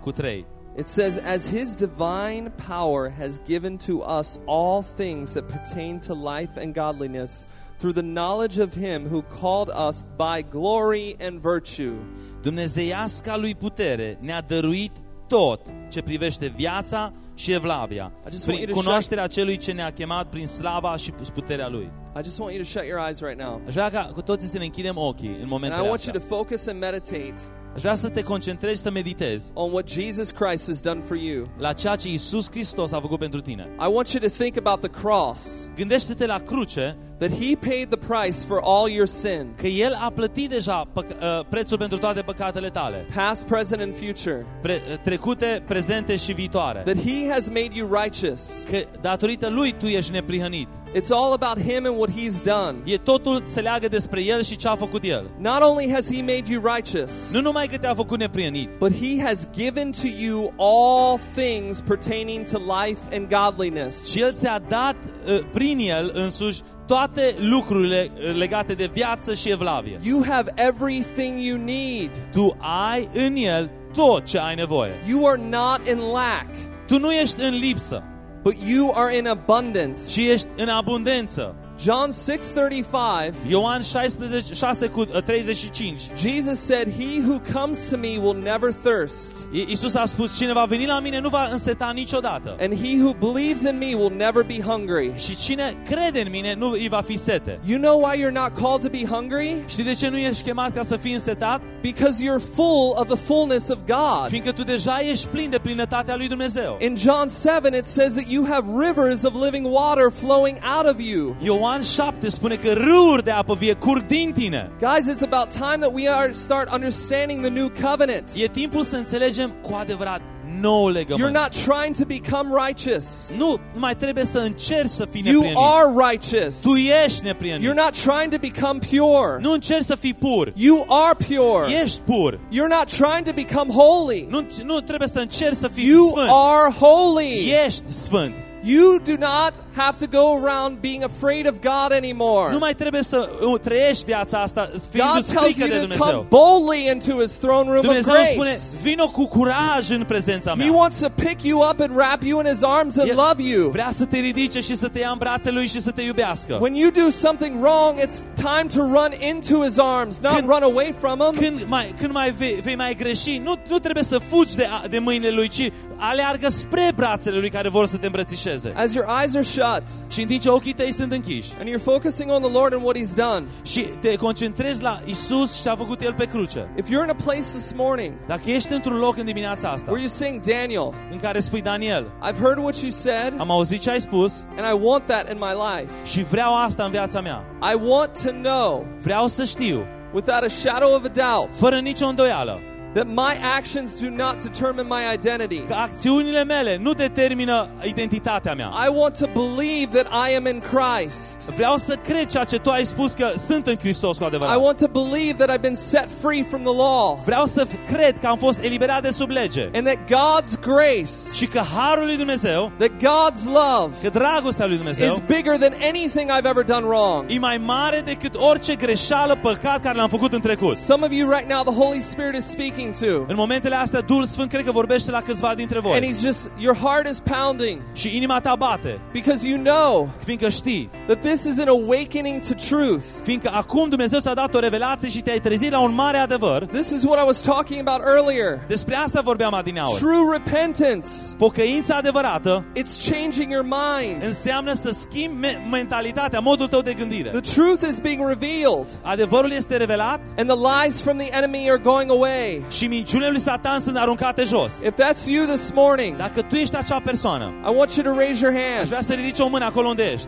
cu 3. It says, As his divine power has given to us all things that pertain to life and godliness through the knowledge of him who called us by glory and virtue. Dumnezeiasca lui putere ne-a dăruit tot ce privește viața și evlavia, I just want prin you to cunoașterea celui ce ne-a chemat prin slava și puterea lui. I just want you to shut your eyes right now. Aș vrea ca cu toții să ne închidem ochii în And momentele I want you astea. to focus and meditate Aș vrea să te concentrezi să meditezi on what Jesus Christ has done for you. la ceea ce Isus Hristos a făcut pentru tine. I want you to think about the cross, Gândește-te la cruce that he paid the price for all your sin, că El a plătit deja păc- uh, prețul pentru toate păcatele tale, past, present, and future. pre- uh, trecute, prezente și viitoare. That he has made you righteous. Că datorită Lui tu ești neprihănit. It's all about him and what he's done. E totul se leagă despre El și ce a făcut El. Not only has he made you righteous, Nu numai că te-a făcut neprihănit, but he has given to you all things pertaining to life and godliness. Și El ți-a dat uh, prin El însuși toate lucrurile uh, legate de viață și evlavie. You have everything you need. Tu ai în El tot ce ai nevoie. You are not in lack, Tu nu ești în lipsă, but you are in abundance. ci ești în abundență. John 6:35 Ioan 16, 6 cu uh, 35. Jesus said, "He who comes to me will never thirst, I- Iisus a spus, cine va veni la mine nu va înseta niciodată. and he who believes in me will never be hungry." Și cine crede în mine nu îi va fi sete. You know why you're not called to be hungry? Știi de ce nu ești chemat ca să fii însetat? Because you're full of the fullness of God. Fiindcă tu deja ești plin de plinătatea lui Dumnezeu. In John 7, it says that you have rivers of living water flowing out of you. Ioan 7 spune că râuri de apă vie curg din tine. Guys, it's about time that we are start understanding the new covenant. E timpul să înțelegem cu adevărat nou You're legământ. not trying to become righteous. Nu mai trebuie să încerci să fii You neprienit. are righteous. Tu ești neprienit. You're not trying to become pure. Nu încerci să fii pur. You are pure. Ești pur. You're not trying to become holy. Nu, nu trebuie să încerci să fii You sfânt. are holy. Ești sfânt. You do not have to go around being afraid of God anymore. Nu mai trebuie să uh, trăiești viața asta God fiindu-ți tells frică you de to come Dumnezeu. boldly into his throne room of Dumnezeu spune, grace. vino cu curaj în prezența He mea. wants to pick you up and wrap you in his arms and El love you. Vrea să te ridice și să te ia în brațele lui și să te iubească. When you do something wrong, it's time to run into his arms, not Când- run away from him. Când mai, când mai vei, vei mai greși, nu, nu trebuie să fugi de, de mâinile lui, ci aleargă spre brațele lui care vor să te îmbrățișeze. As your eyes are shut Și în timp ce ochii tăi sunt închiși and you're focusing on the Lord and what he's done. și te concentrezi la Isus și ce a făcut El pe cruce. If you're in a place this morning Dacă ești într-un loc în dimineața asta where you're saying, Daniel, în care spui Daniel, I've heard what you said am auzit ce ai spus and I want that in my life. și vreau asta în viața mea. I want to know Vreau să știu, without a shadow of a doubt fără nicio îndoială, that my actions do not determine my identity. că acțiunile mele nu determină identitatea mea. I want to believe that I am in Christ. Vreau să cred ceea ce tu ai spus că sunt în Hristos cu I adevărat. want to believe that I've been set free from the law Vreau să cred că am fost eliberat de sub lege and that God's grace, și că harul lui Dumnezeu, that God's love că dragostea lui Dumnezeu is bigger than anything I've ever done wrong. e mai mare decât orice greșeală, păcat care l-am făcut în trecut. Some of you right now, the Holy Spirit is speaking speaking to. În momentele astea, Duhul Sfânt cred că vorbește la câțiva dintre And he's just, your heart is pounding Și inima ta bate, because you know fiindcă știi, that this is an awakening to truth. fiindcă acum Dumnezeu ți-a dat o revelație și te-ai trezit la un mare adevăr. This is what I was talking about earlier. Despre asta vorbeam adineauri. True repentance. Pocăința adevărată It's changing your mind. înseamnă să schimbi mentalitatea, modul tău de gândire. The truth is being revealed, Adevărul este revelat and the lies from the enemy are going away. Și minciunile lui Satan sunt aruncate jos. If that's you this morning, Dacă tu ești acea persoană, I want you to raise your aș hand. vrea să ridici o mână acolo unde ești.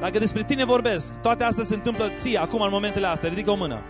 Dacă despre tine vorbesc, toate astea se întâmplă ție acum în momentele astea, ridică o mână.